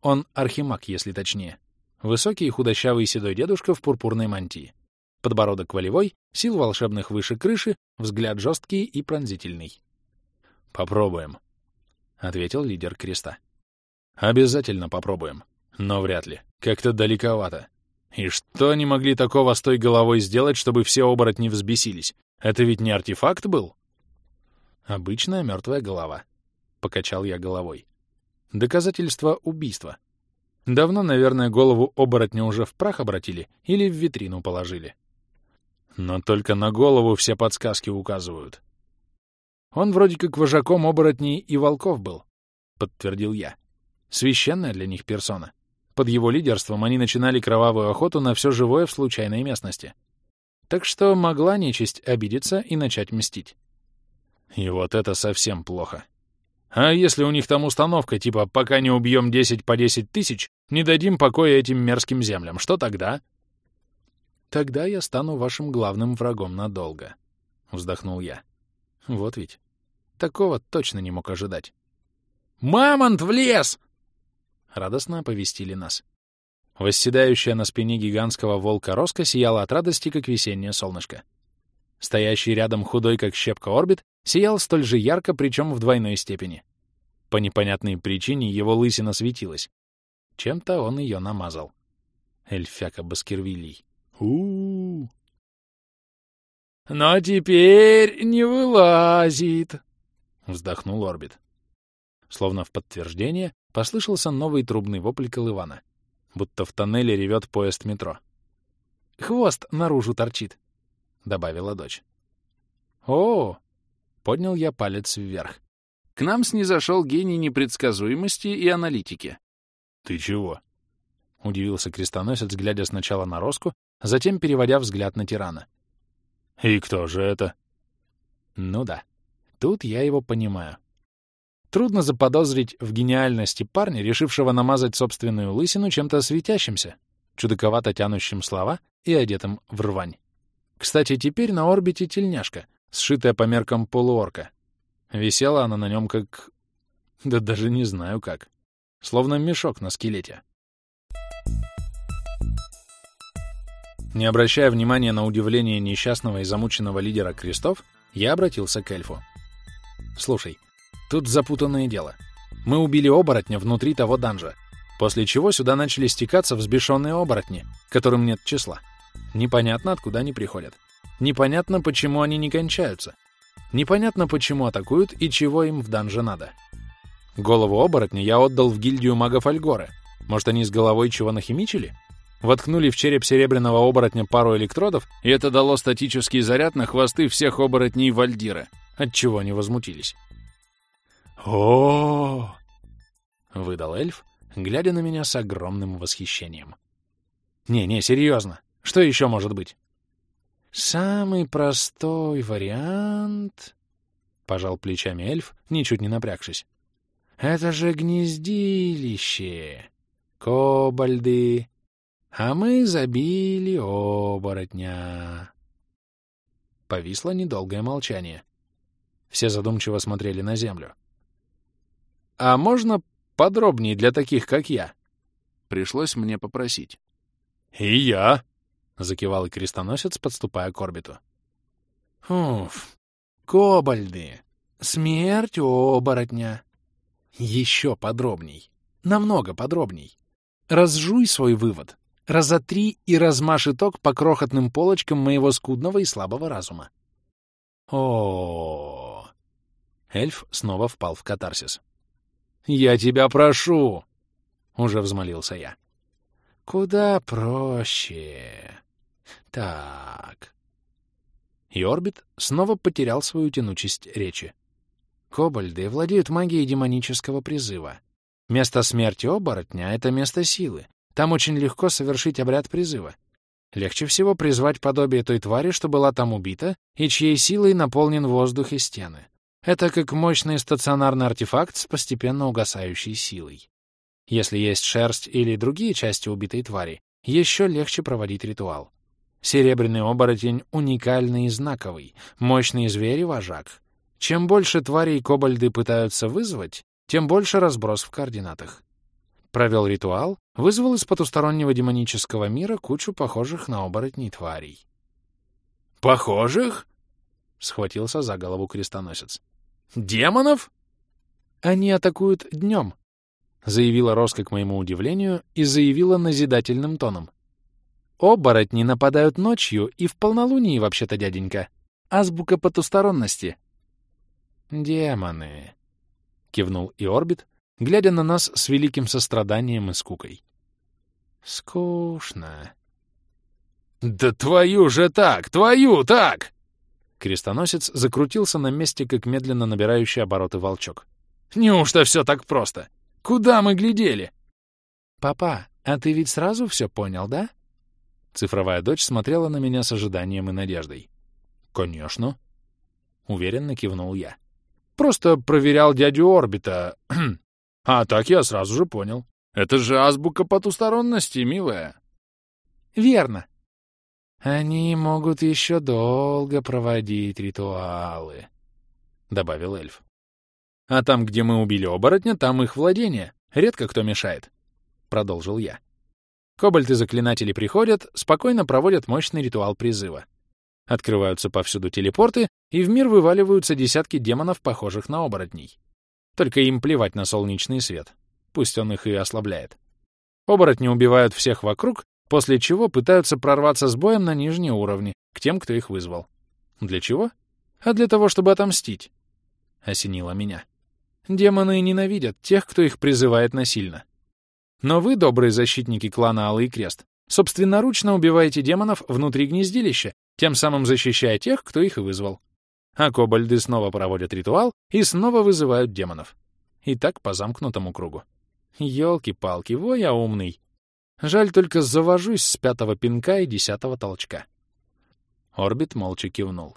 Он архимаг, если точнее. Высокий и худощавый седой дедушка в пурпурной мантии. Подбородок волевой, сил волшебных выше крыши, взгляд жесткий и пронзительный. «Попробуем», — ответил лидер креста. Обязательно попробуем. Но вряд ли. Как-то далековато. И что они могли такого с той головой сделать, чтобы все оборотни взбесились? Это ведь не артефакт был? Обычная мертвая голова. Покачал я головой. Доказательство убийства. Давно, наверное, голову оборотня уже в прах обратили или в витрину положили. Но только на голову все подсказки указывают. Он вроде как вожаком оборотней и волков был, — подтвердил я. Священная для них персона. Под его лидерством они начинали кровавую охоту на все живое в случайной местности. Так что могла нечисть обидеться и начать мстить. И вот это совсем плохо. А если у них там установка, типа «пока не убьем 10 по 10 тысяч, не дадим покоя этим мерзким землям», что тогда? Тогда я стану вашим главным врагом надолго, — вздохнул я. Вот ведь. Такого точно не мог ожидать. «Мамонт в лес!» Радостно оповестили нас. Восседающая на спине гигантского волка Роско сияла от радости, как весеннее солнышко. Стоящий рядом худой, как щепка орбит, сиял столь же ярко, причем в двойной степени. По непонятной причине его лысина светилась. Чем-то он ее намазал. Эльфяка Баскервилей. у у «Но теперь не вылазит!» — вздохнул Орбит. Словно в подтверждение послышался новый трубный вопль Колывана, будто в тоннеле ревет поезд метро. «Хвост наружу торчит», — добавила дочь. «О!» — поднял я палец вверх. К нам снизошел гений непредсказуемости и аналитики. «Ты чего?» — удивился крестоносец, глядя сначала на Роску, затем переводя взгляд на тирана. «И кто же это?» «Ну да, тут я его понимаю. Трудно заподозрить в гениальности парня, решившего намазать собственную лысину чем-то светящимся, чудаковато тянущим слова и одетым в рвань. Кстати, теперь на орбите тельняшка, сшитая по меркам полуорка. Висела она на нем как... Да даже не знаю как. Словно мешок на скелете. Не обращая внимания на удивление несчастного и замученного лидера крестов, я обратился к эльфу. «Слушай, тут запутанное дело. Мы убили оборотня внутри того данжа, после чего сюда начали стекаться взбешенные оборотни, которым нет числа. Непонятно, откуда они приходят. Непонятно, почему они не кончаются. Непонятно, почему атакуют и чего им в данже надо. Голову оборотня я отдал в гильдию магов Альгоры. Может, они с головой чего нахимичили?» Воткнули в череп серебряного оборотня пару электродов, и это дало статический заряд на хвосты всех оборотней Вальдира, отчего они возмутились. о выдал эльф, глядя на меня с огромным восхищением. «Не-не, серьезно. Что еще может быть?» «Самый простой вариант...» — пожал плечами эльф, ничуть не напрягшись. «Это же гнездилище. Кобальды, а мы забили оборотня. Повисло недолгое молчание. Все задумчиво смотрели на землю. «А можно подробнее для таких, как я?» Пришлось мне попросить. «И я!» — закивал и крестоносец, подступая к орбиту. «Уф, кобальды! Смерть оборотня!» «Еще подробней, намного подробней. Разжуй свой вывод, разотри и размажь итог по крохотным полочкам моего скудного и слабого разума. О, Эльф снова впал в катарсис. «Я тебя прошу!» — уже взмолился я. «Куда проще. Так...» И Орбит снова потерял свою тянучесть речи. Кобальды владеют магией демонического призыва. Место смерти оборотня — это место силы, там очень легко совершить обряд призыва. Легче всего призвать подобие той твари, что была там убита, и чьей силой наполнен воздух и стены. Это как мощный стационарный артефакт с постепенно угасающей силой. Если есть шерсть или другие части убитой твари, еще легче проводить ритуал. Серебряный оборотень уникальный и знаковый, мощный зверь и вожак. Чем больше тварей кобальды пытаются вызвать, тем больше разброс в координатах провел ритуал, вызвал из потустороннего демонического мира кучу похожих на оборотней тварей. «Похожих?» — схватился за голову крестоносец. «Демонов?» «Они атакуют днем», — заявила Роска к моему удивлению и заявила назидательным тоном. «Оборотни нападают ночью и в полнолунии, вообще-то, дяденька. Азбука потусторонности». «Демоны», — кивнул и Орбит, глядя на нас с великим состраданием и скукой. «Скучно». «Да твою же так! Твою так!» Крестоносец закрутился на месте, как медленно набирающий обороты волчок. «Неужто все так просто? Куда мы глядели?» «Папа, а ты ведь сразу все понял, да?» Цифровая дочь смотрела на меня с ожиданием и надеждой. «Конечно», — уверенно кивнул я. «Просто проверял дядю Орбита. *clears throat* а так я сразу же понял. Это же азбука потусторонности, милая». «Верно», «Они могут еще долго проводить ритуалы», — добавил эльф. «А там, где мы убили оборотня, там их владение. Редко кто мешает», — продолжил я. Кобальты-заклинатели приходят, спокойно проводят мощный ритуал призыва. Открываются повсюду телепорты, и в мир вываливаются десятки демонов, похожих на оборотней. Только им плевать на солнечный свет. Пусть он их и ослабляет. Оборотни убивают всех вокруг, после чего пытаются прорваться с боем на нижние уровни, к тем, кто их вызвал. Для чего? А для того, чтобы отомстить. Осенило меня. Демоны ненавидят тех, кто их призывает насильно. Но вы, добрые защитники клана Алый Крест, собственноручно убиваете демонов внутри гнездилища, тем самым защищая тех, кто их вызвал. А кобальды снова проводят ритуал и снова вызывают демонов. И так по замкнутому кругу. Ёлки-палки, во я умный. Жаль, только завожусь с пятого пинка и десятого толчка. Орбит молча кивнул.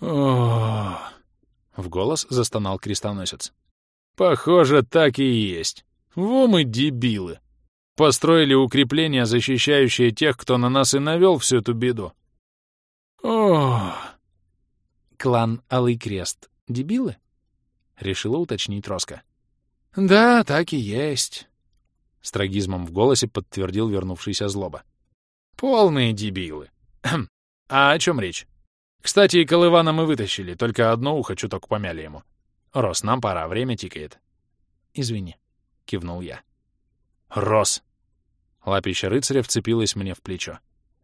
о В голос застонал крестоносец. «Похоже, так и есть. Во мы дебилы. Построили укрепление, защищающее тех, кто на нас и навел всю эту беду. о «Клан Алый Крест — дебилы?» — решила уточнить Роска. «Да, так и есть. — с трагизмом в голосе подтвердил вернувшийся злоба. «Полные дебилы. а о чем речь? Кстати, и Колывана мы вытащили, только одно ухо чуток помяли ему. Рос, нам пора, время тикает». «Извини», — кивнул я. «Рос!» Лапища рыцаря вцепилась мне в плечо.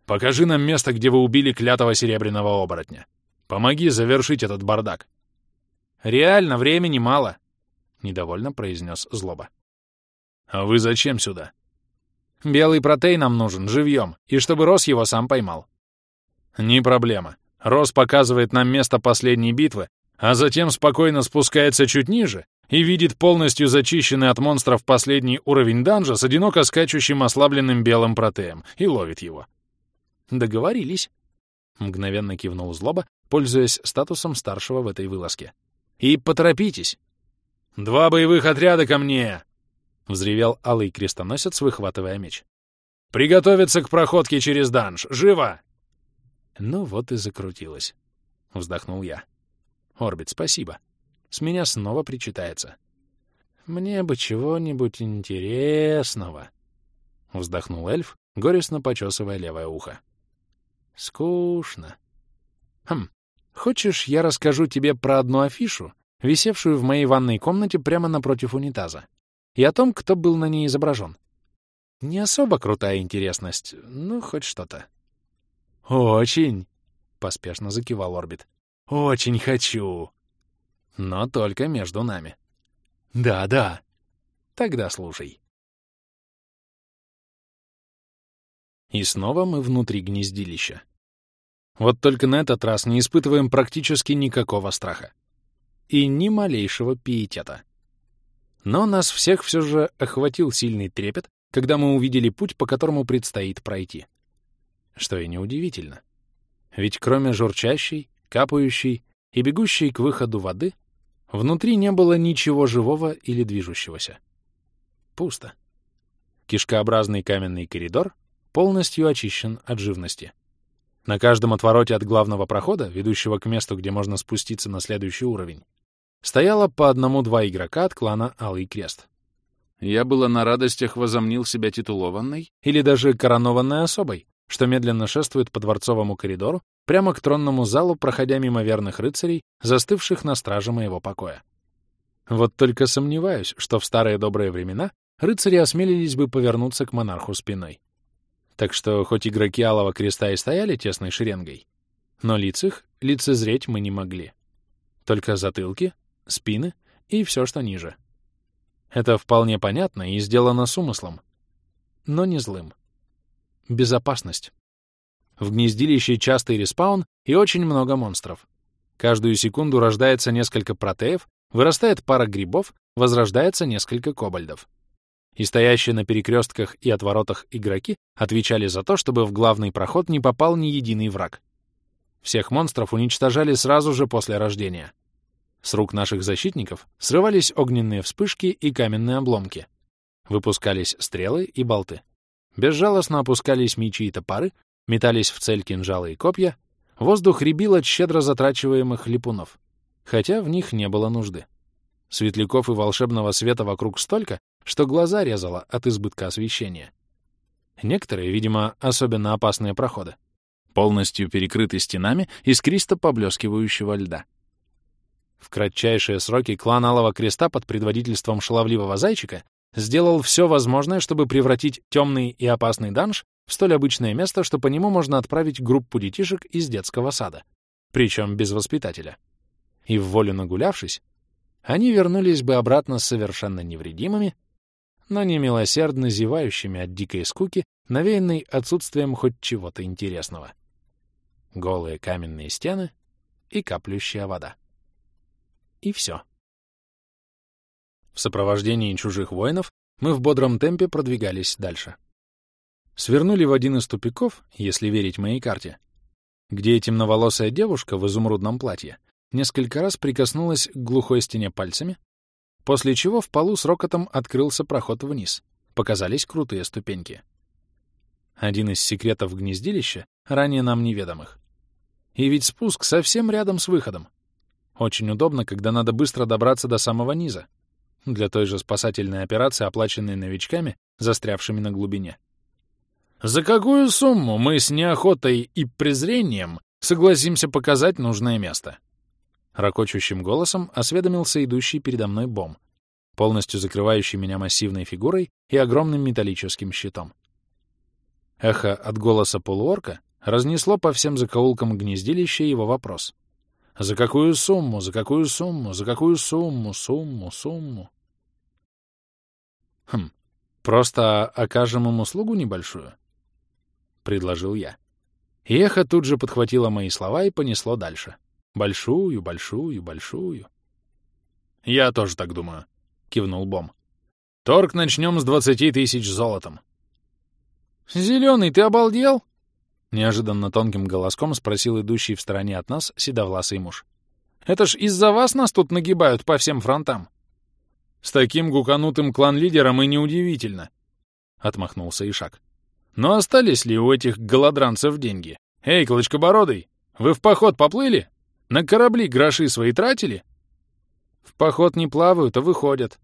«Покажи нам место, где вы убили клятого серебряного оборотня. Помоги завершить этот бардак». «Реально, времени мало», — недовольно произнес злоба. «А вы зачем сюда?» «Белый протей нам нужен, живьем, и чтобы Рос его сам поймал». «Не проблема. Рос показывает нам место последней битвы, а затем спокойно спускается чуть ниже и видит полностью зачищенный от монстров последний уровень данжа с одиноко скачущим ослабленным белым протеем и ловит его». «Договорились», — мгновенно кивнул Злоба, пользуясь статусом старшего в этой вылазке. «И поторопитесь!» «Два боевых отряда ко мне!» — взревел алый крестоносец, выхватывая меч. «Приготовиться к проходке через данж! Живо!» Ну вот и закрутилось. Вздохнул я. «Орбит, спасибо. С меня снова причитается». «Мне бы чего-нибудь интересного», — вздохнул эльф, горестно почесывая левое ухо. «Скучно. Хм, хочешь, я расскажу тебе про одну афишу, висевшую в моей ванной комнате прямо напротив унитаза? и о том, кто был на ней изображен. Не особо крутая интересность, ну, хоть что-то. «Очень!» — поспешно закивал Орбит. «Очень хочу!» «Но только между нами». «Да-да. Тогда слушай». И снова мы внутри гнездилища. Вот только на этот раз не испытываем практически никакого страха. И ни малейшего пиетета. Но нас всех все же охватил сильный трепет, когда мы увидели путь, по которому предстоит пройти. Что и неудивительно. Ведь кроме журчащей, капающей и бегущей к выходу воды, внутри не было ничего живого или движущегося. Пусто. Кишкообразный каменный коридор полностью очищен от живности. На каждом отвороте от главного прохода, ведущего к месту, где можно спуститься на следующий уровень, стояло по одному-два игрока от клана Алый Крест. Я было на радостях возомнил себя титулованной или даже коронованной особой, что медленно шествует по дворцовому коридору прямо к тронному залу, проходя мимо верных рыцарей, застывших на страже моего покоя. Вот только сомневаюсь, что в старые добрые времена рыцари осмелились бы повернуться к монарху спиной. Так что хоть игроки Алого Креста и стояли тесной шеренгой, но лиц их лицезреть мы не могли. Только затылки, спины и все, что ниже. Это вполне понятно и сделано с умыслом, но не злым. Безопасность. В гнездилище частый респаун и очень много монстров. Каждую секунду рождается несколько протеев, вырастает пара грибов, возрождается несколько кобальдов. И стоящие на перекрестках и отворотах игроки отвечали за то, чтобы в главный проход не попал ни единый враг. Всех монстров уничтожали сразу же после рождения. С рук наших защитников срывались огненные вспышки и каменные обломки. Выпускались стрелы и болты. Безжалостно опускались мечи и топоры, метались в цель кинжалы и копья, воздух рябил от щедро затрачиваемых липунов, хотя в них не было нужды. Светляков и волшебного света вокруг столько, что глаза резало от избытка освещения. Некоторые, видимо, особенно опасные проходы, полностью перекрыты стенами искристо поблескивающего льда. В кратчайшие сроки клан Алого Креста под предводительством шаловливого зайчика сделал все возможное, чтобы превратить темный и опасный данж в столь обычное место, что по нему можно отправить группу детишек из детского сада, причем без воспитателя. И в волю нагулявшись, они вернулись бы обратно совершенно невредимыми, но не милосердно зевающими от дикой скуки, навеянной отсутствием хоть чего-то интересного. Голые каменные стены и каплющая вода. И все. В сопровождении чужих воинов мы в бодром темпе продвигались дальше. Свернули в один из тупиков, если верить моей карте, где темноволосая девушка в изумрудном платье несколько раз прикоснулась к глухой стене пальцами, после чего в полу с рокотом открылся проход вниз, показались крутые ступеньки. Один из секретов гнездилища, ранее нам неведомых. И ведь спуск совсем рядом с выходом. Очень удобно, когда надо быстро добраться до самого низа, для той же спасательной операции, оплаченной новичками, застрявшими на глубине. За какую сумму мы с неохотой и презрением согласимся показать нужное место? Рокочущим голосом осведомился идущий передо мной бом, полностью закрывающий меня массивной фигурой и огромным металлическим щитом. Эхо от голоса полуорка разнесло по всем закоулкам гнездилища его вопрос. «За какую сумму? За какую сумму? За какую сумму? Сумму? Сумму?» «Хм, просто окажем им услугу небольшую?» — предложил я. И эхо тут же подхватило мои слова и понесло дальше. Большую, большую, большую. «Я тоже так думаю», — кивнул Бом. «Торг начнем с двадцати тысяч золотом». «Зеленый, ты обалдел?» Неожиданно тонким голоском спросил идущий в стороне от нас седовласый муж. «Это ж из-за вас нас тут нагибают по всем фронтам». «С таким гуканутым клан-лидером и неудивительно», — отмахнулся Ишак. Но остались ли у этих голодранцев деньги? Эй, Клочкобородый, вы в поход поплыли? На корабли гроши свои тратили? В поход не плавают, а выходят.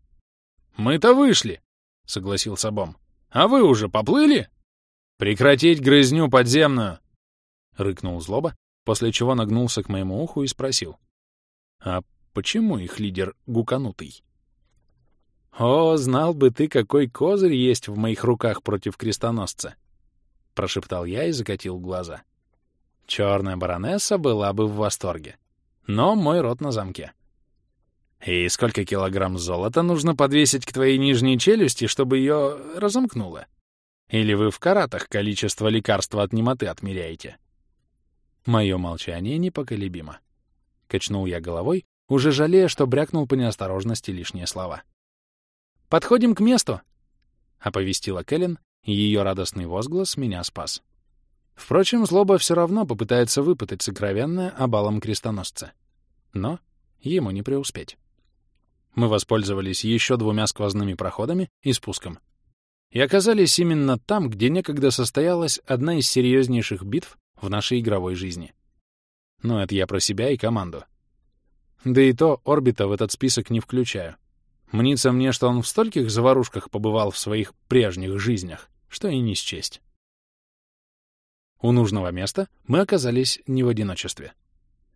Мы-то вышли, согласился Бом. А вы уже поплыли? Прекратить грызню подземную! Рыкнул злоба, после чего нагнулся к моему уху и спросил. А почему их лидер гуканутый? «О, знал бы ты, какой козырь есть в моих руках против крестоносца!» — прошептал я и закатил глаза. Черная баронесса была бы в восторге. Но мой рот на замке. «И сколько килограмм золота нужно подвесить к твоей нижней челюсти, чтобы ее разомкнуло? Или вы в каратах количество лекарства от немоты отмеряете?» Мое молчание непоколебимо. Качнул я головой, уже жалея, что брякнул по неосторожности лишние слова. «Подходим к месту!» — оповестила Кэлен, и ее радостный возглас меня спас. Впрочем, злоба все равно попытается выпытать сокровенное обалом крестоносца. Но ему не преуспеть. Мы воспользовались еще двумя сквозными проходами и спуском. И оказались именно там, где некогда состоялась одна из серьезнейших битв в нашей игровой жизни. Но это я про себя и команду. Да и то орбита в этот список не включаю. Мнится мне, что он в стольких заварушках побывал в своих прежних жизнях, что и не счесть. У нужного места мы оказались не в одиночестве.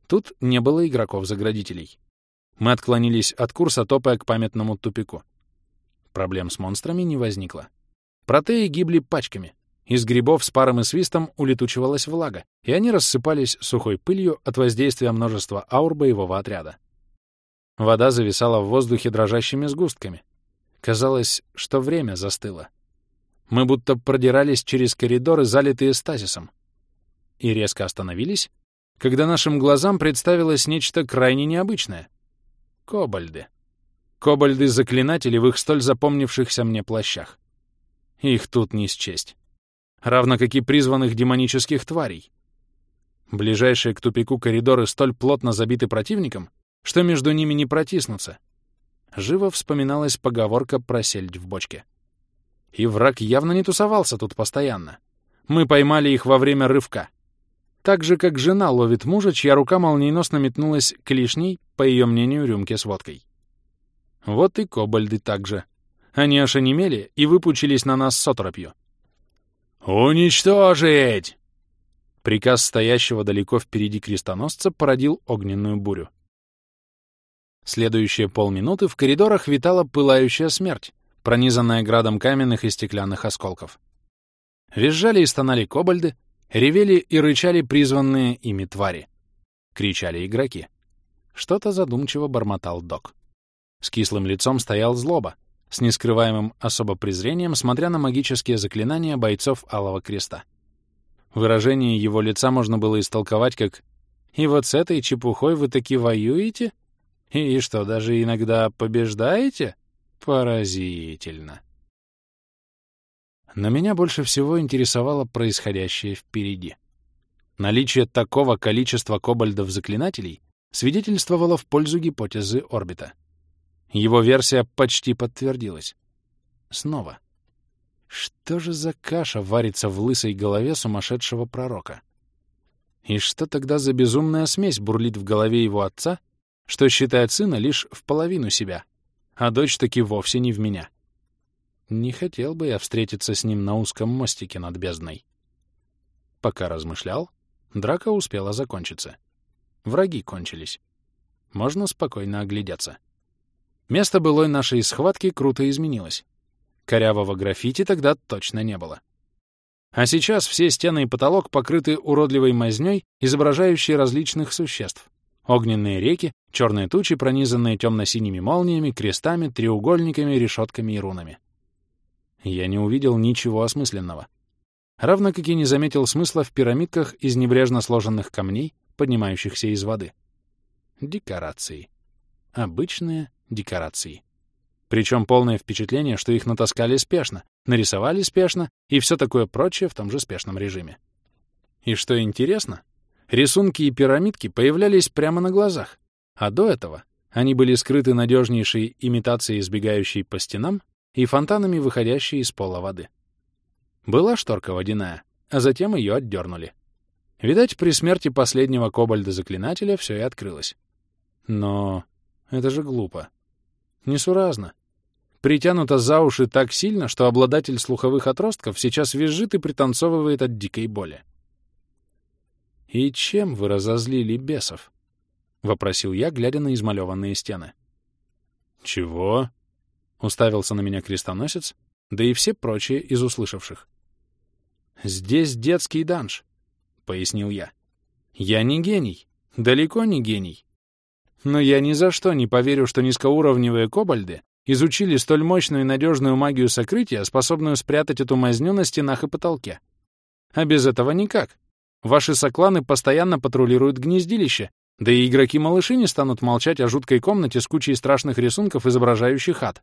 Тут не было игроков-заградителей. Мы отклонились от курса, топая к памятному тупику. Проблем с монстрами не возникло. Протеи гибли пачками. Из грибов с паром и свистом улетучивалась влага, и они рассыпались сухой пылью от воздействия множества аур боевого отряда. Вода зависала в воздухе дрожащими сгустками. Казалось, что время застыло. Мы будто продирались через коридоры, залитые стазисом. И резко остановились, когда нашим глазам представилось нечто крайне необычное. Кобальды. Кобальды-заклинатели в их столь запомнившихся мне плащах. Их тут не счесть. Равно как и призванных демонических тварей. Ближайшие к тупику коридоры столь плотно забиты противником, что между ними не протиснуться. Живо вспоминалась поговорка про сельдь в бочке. И враг явно не тусовался тут постоянно. Мы поймали их во время рывка. Так же, как жена ловит мужа, чья рука молниеносно метнулась к лишней, по ее мнению, рюмке с водкой. Вот и кобальды также. Они ошенемели и выпучились на нас с оторопью. «Уничтожить!» Приказ стоящего далеко впереди крестоносца породил огненную бурю. Следующие полминуты в коридорах витала пылающая смерть, пронизанная градом каменных и стеклянных осколков. Визжали и стонали кобальды, ревели и рычали призванные ими твари. Кричали игроки. Что-то задумчиво бормотал док. С кислым лицом стоял злоба, с нескрываемым особо презрением, смотря на магические заклинания бойцов Алого Креста. Выражение его лица можно было истолковать как «И вот с этой чепухой вы таки воюете? И что, даже иногда побеждаете?» Поразительно. Но меня больше всего интересовало происходящее впереди. Наличие такого количества кобальдов-заклинателей свидетельствовало в пользу гипотезы орбита. Его версия почти подтвердилась. Снова. Что же за каша варится в лысой голове сумасшедшего пророка? И что тогда за безумная смесь бурлит в голове его отца, что считает сына лишь в половину себя — а дочь таки вовсе не в меня. Не хотел бы я встретиться с ним на узком мостике над бездной. Пока размышлял, драка успела закончиться. Враги кончились. Можно спокойно оглядеться. Место былой нашей схватки круто изменилось. Корявого граффити тогда точно не было. А сейчас все стены и потолок покрыты уродливой мазнёй, изображающей различных существ. Огненные реки, черные тучи, пронизанные темно-синими молниями, крестами, треугольниками, решетками и рунами. Я не увидел ничего осмысленного. Равно как и не заметил смысла в пирамидках из небрежно сложенных камней, поднимающихся из воды. Декорации. Обычные декорации. Причем полное впечатление, что их натаскали спешно, нарисовали спешно и все такое прочее в том же спешном режиме. И что интересно, Рисунки и пирамидки появлялись прямо на глазах, а до этого они были скрыты надежнейшей имитацией сбегающей по стенам и фонтанами, выходящей из пола воды. Была шторка водяная, а затем ее отдернули. Видать, при смерти последнего кобальда-заклинателя все и открылось. Но это же глупо. Несуразно. Притянуто за уши так сильно, что обладатель слуховых отростков сейчас визжит и пританцовывает от дикой боли. «И чем вы разозлили бесов?» — вопросил я, глядя на измалеванные стены. «Чего?» — уставился на меня крестоносец, да и все прочие из услышавших. «Здесь детский данж», — пояснил я. «Я не гений, далеко не гений. Но я ни за что не поверю, что низкоуровневые кобальды изучили столь мощную и надежную магию сокрытия, способную спрятать эту мазню на стенах и потолке. А без этого никак. Ваши сокланы постоянно патрулируют гнездилище, да и игроки-малыши не станут молчать о жуткой комнате с кучей страшных рисунков, изображающих ад.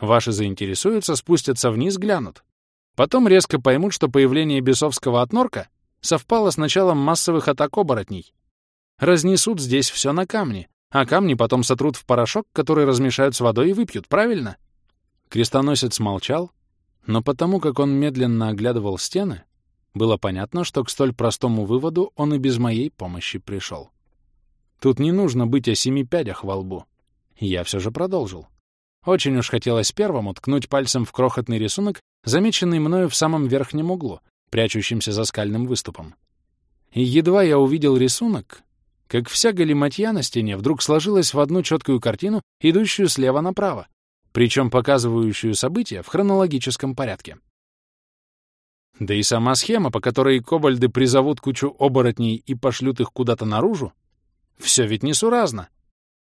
Ваши заинтересуются, спустятся вниз, глянут. Потом резко поймут, что появление бесовского отнорка совпало с началом массовых атак оборотней. Разнесут здесь все на камни, а камни потом сотрут в порошок, который размешают с водой и выпьют, правильно? Крестоносец молчал, но потому как он медленно оглядывал стены, было понятно, что к столь простому выводу он и без моей помощи пришел. Тут не нужно быть о семи пядях во лбу. Я все же продолжил. Очень уж хотелось первому ткнуть пальцем в крохотный рисунок, замеченный мною в самом верхнем углу, прячущимся за скальным выступом. И едва я увидел рисунок, как вся галиматья на стене вдруг сложилась в одну четкую картину, идущую слева направо, причем показывающую события в хронологическом порядке. Да и сама схема, по которой кобальды призовут кучу оборотней и пошлют их куда-то наружу, все ведь несуразно.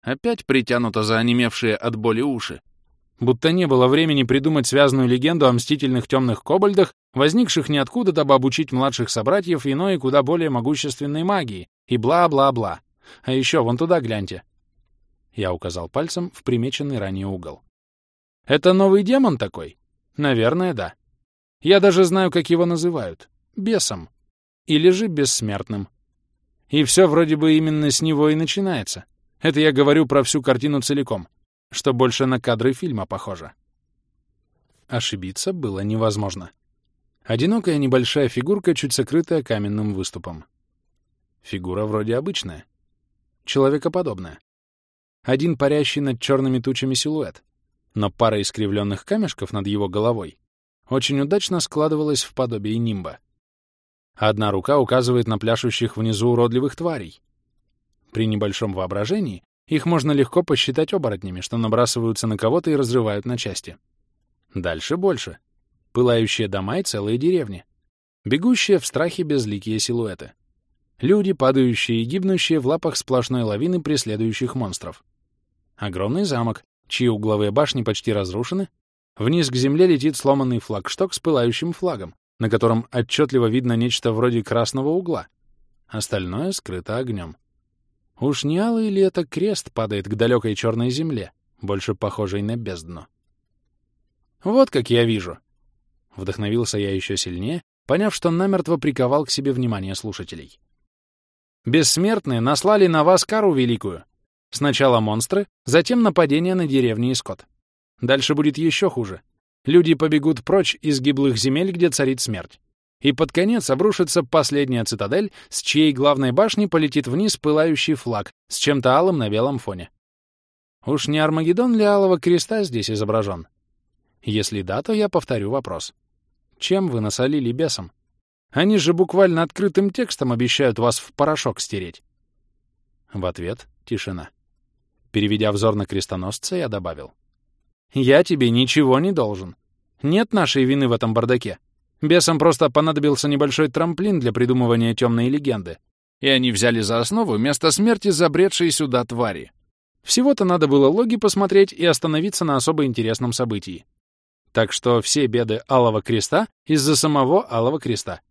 Опять притянуто за онемевшие от боли уши. Будто не было времени придумать связанную легенду о мстительных темных кобальдах, возникших ниоткуда, дабы обучить младших собратьев иной куда более могущественной магии, и бла-бла-бла. А еще вон туда гляньте. Я указал пальцем в примеченный ранее угол. Это новый демон такой? Наверное, да. Я даже знаю, как его называют. Бесом. Или же бессмертным. И все вроде бы именно с него и начинается. Это я говорю про всю картину целиком, что больше на кадры фильма похоже. Ошибиться было невозможно. Одинокая небольшая фигурка, чуть сокрытая каменным выступом. Фигура вроде обычная. Человекоподобная. Один парящий над черными тучами силуэт. Но пара искривленных камешков над его головой очень удачно складывалась в подобие нимба. Одна рука указывает на пляшущих внизу уродливых тварей. При небольшом воображении их можно легко посчитать оборотнями, что набрасываются на кого-то и разрывают на части. Дальше больше. Пылающие дома и целые деревни. Бегущие в страхе безликие силуэты. Люди, падающие и гибнущие в лапах сплошной лавины преследующих монстров. Огромный замок, чьи угловые башни почти разрушены, Вниз к земле летит сломанный флагшток с пылающим флагом, на котором отчетливо видно нечто вроде красного угла. Остальное скрыто огнем. Уж не алый ли это крест падает к далекой черной земле, больше похожей на бездну? «Вот как я вижу!» Вдохновился я еще сильнее, поняв, что намертво приковал к себе внимание слушателей. «Бессмертные наслали на вас кару великую. Сначала монстры, затем нападение на деревни и скот. Дальше будет еще хуже. Люди побегут прочь из гиблых земель, где царит смерть. И под конец обрушится последняя цитадель, с чьей главной башни полетит вниз пылающий флаг с чем-то алым на белом фоне. Уж не Армагеддон ли алого креста здесь изображен? Если да, то я повторю вопрос. Чем вы насолили бесам? Они же буквально открытым текстом обещают вас в порошок стереть. В ответ — тишина. Переведя взор на крестоносца, я добавил. Я тебе ничего не должен. Нет нашей вины в этом бардаке. Бесам просто понадобился небольшой трамплин для придумывания темной легенды. И они взяли за основу место смерти забредшей сюда твари. Всего-то надо было логи посмотреть и остановиться на особо интересном событии. Так что все беды Алого Креста из-за самого Алого Креста.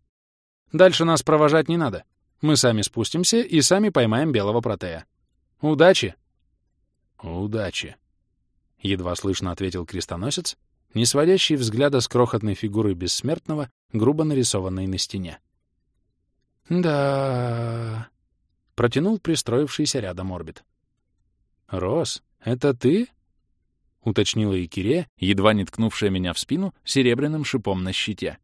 Дальше нас провожать не надо. Мы сами спустимся и сами поймаем белого протея. Удачи! Удачи! — едва слышно ответил крестоносец, не сводящий взгляда с крохотной фигуры бессмертного, грубо нарисованной на стене. «Да...» — протянул пристроившийся рядом орбит. «Рос, это ты?» — уточнила Икире, едва не ткнувшая меня в спину серебряным шипом на щите.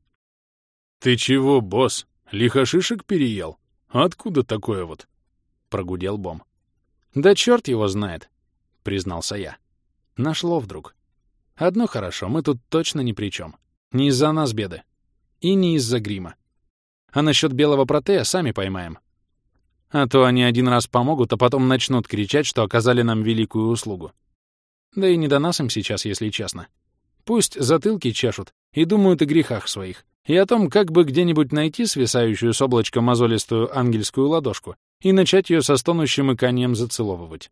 «Ты чего, босс? Лихошишек переел? Откуда такое вот?» — прогудел Бом. «Да черт его знает», — признался я. Нашло вдруг. Одно хорошо, мы тут точно ни при чем. Не из-за нас беды. И не из-за грима. А насчет белого протея сами поймаем. А то они один раз помогут, а потом начнут кричать, что оказали нам великую услугу. Да и не до нас им сейчас, если честно. Пусть затылки чешут и думают о грехах своих, и о том, как бы где-нибудь найти свисающую с облачка мозолистую ангельскую ладошку и начать ее со стонущим иканием зацеловывать.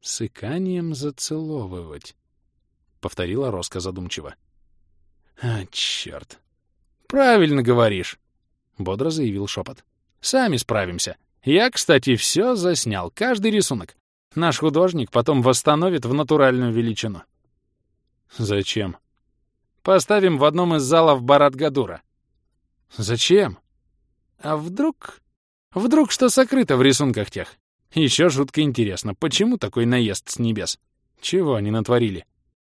С иканием зацеловывать, — повторила Роско задумчиво. А, черт. Правильно говоришь, — бодро заявил шепот. Сами справимся. Я, кстати, все заснял, каждый рисунок. Наш художник потом восстановит в натуральную величину. Зачем? Поставим в одном из залов Барат-Гадура. Зачем? А вдруг... Вдруг что сокрыто в рисунках тех? Еще жутко интересно, почему такой наезд с небес? Чего они натворили?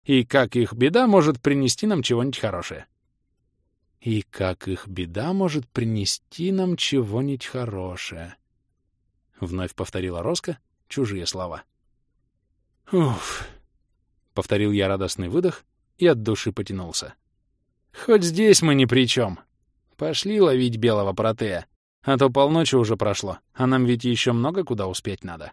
И как их беда может принести нам чего-нибудь хорошее? И как их беда может принести нам чего-нибудь хорошее? Вновь повторила Роско чужие слова. Уф! Повторил я радостный выдох и от души потянулся. Хоть здесь мы ни при чем. Пошли ловить белого протея. А то полночи уже прошло, а нам ведь еще много куда успеть надо.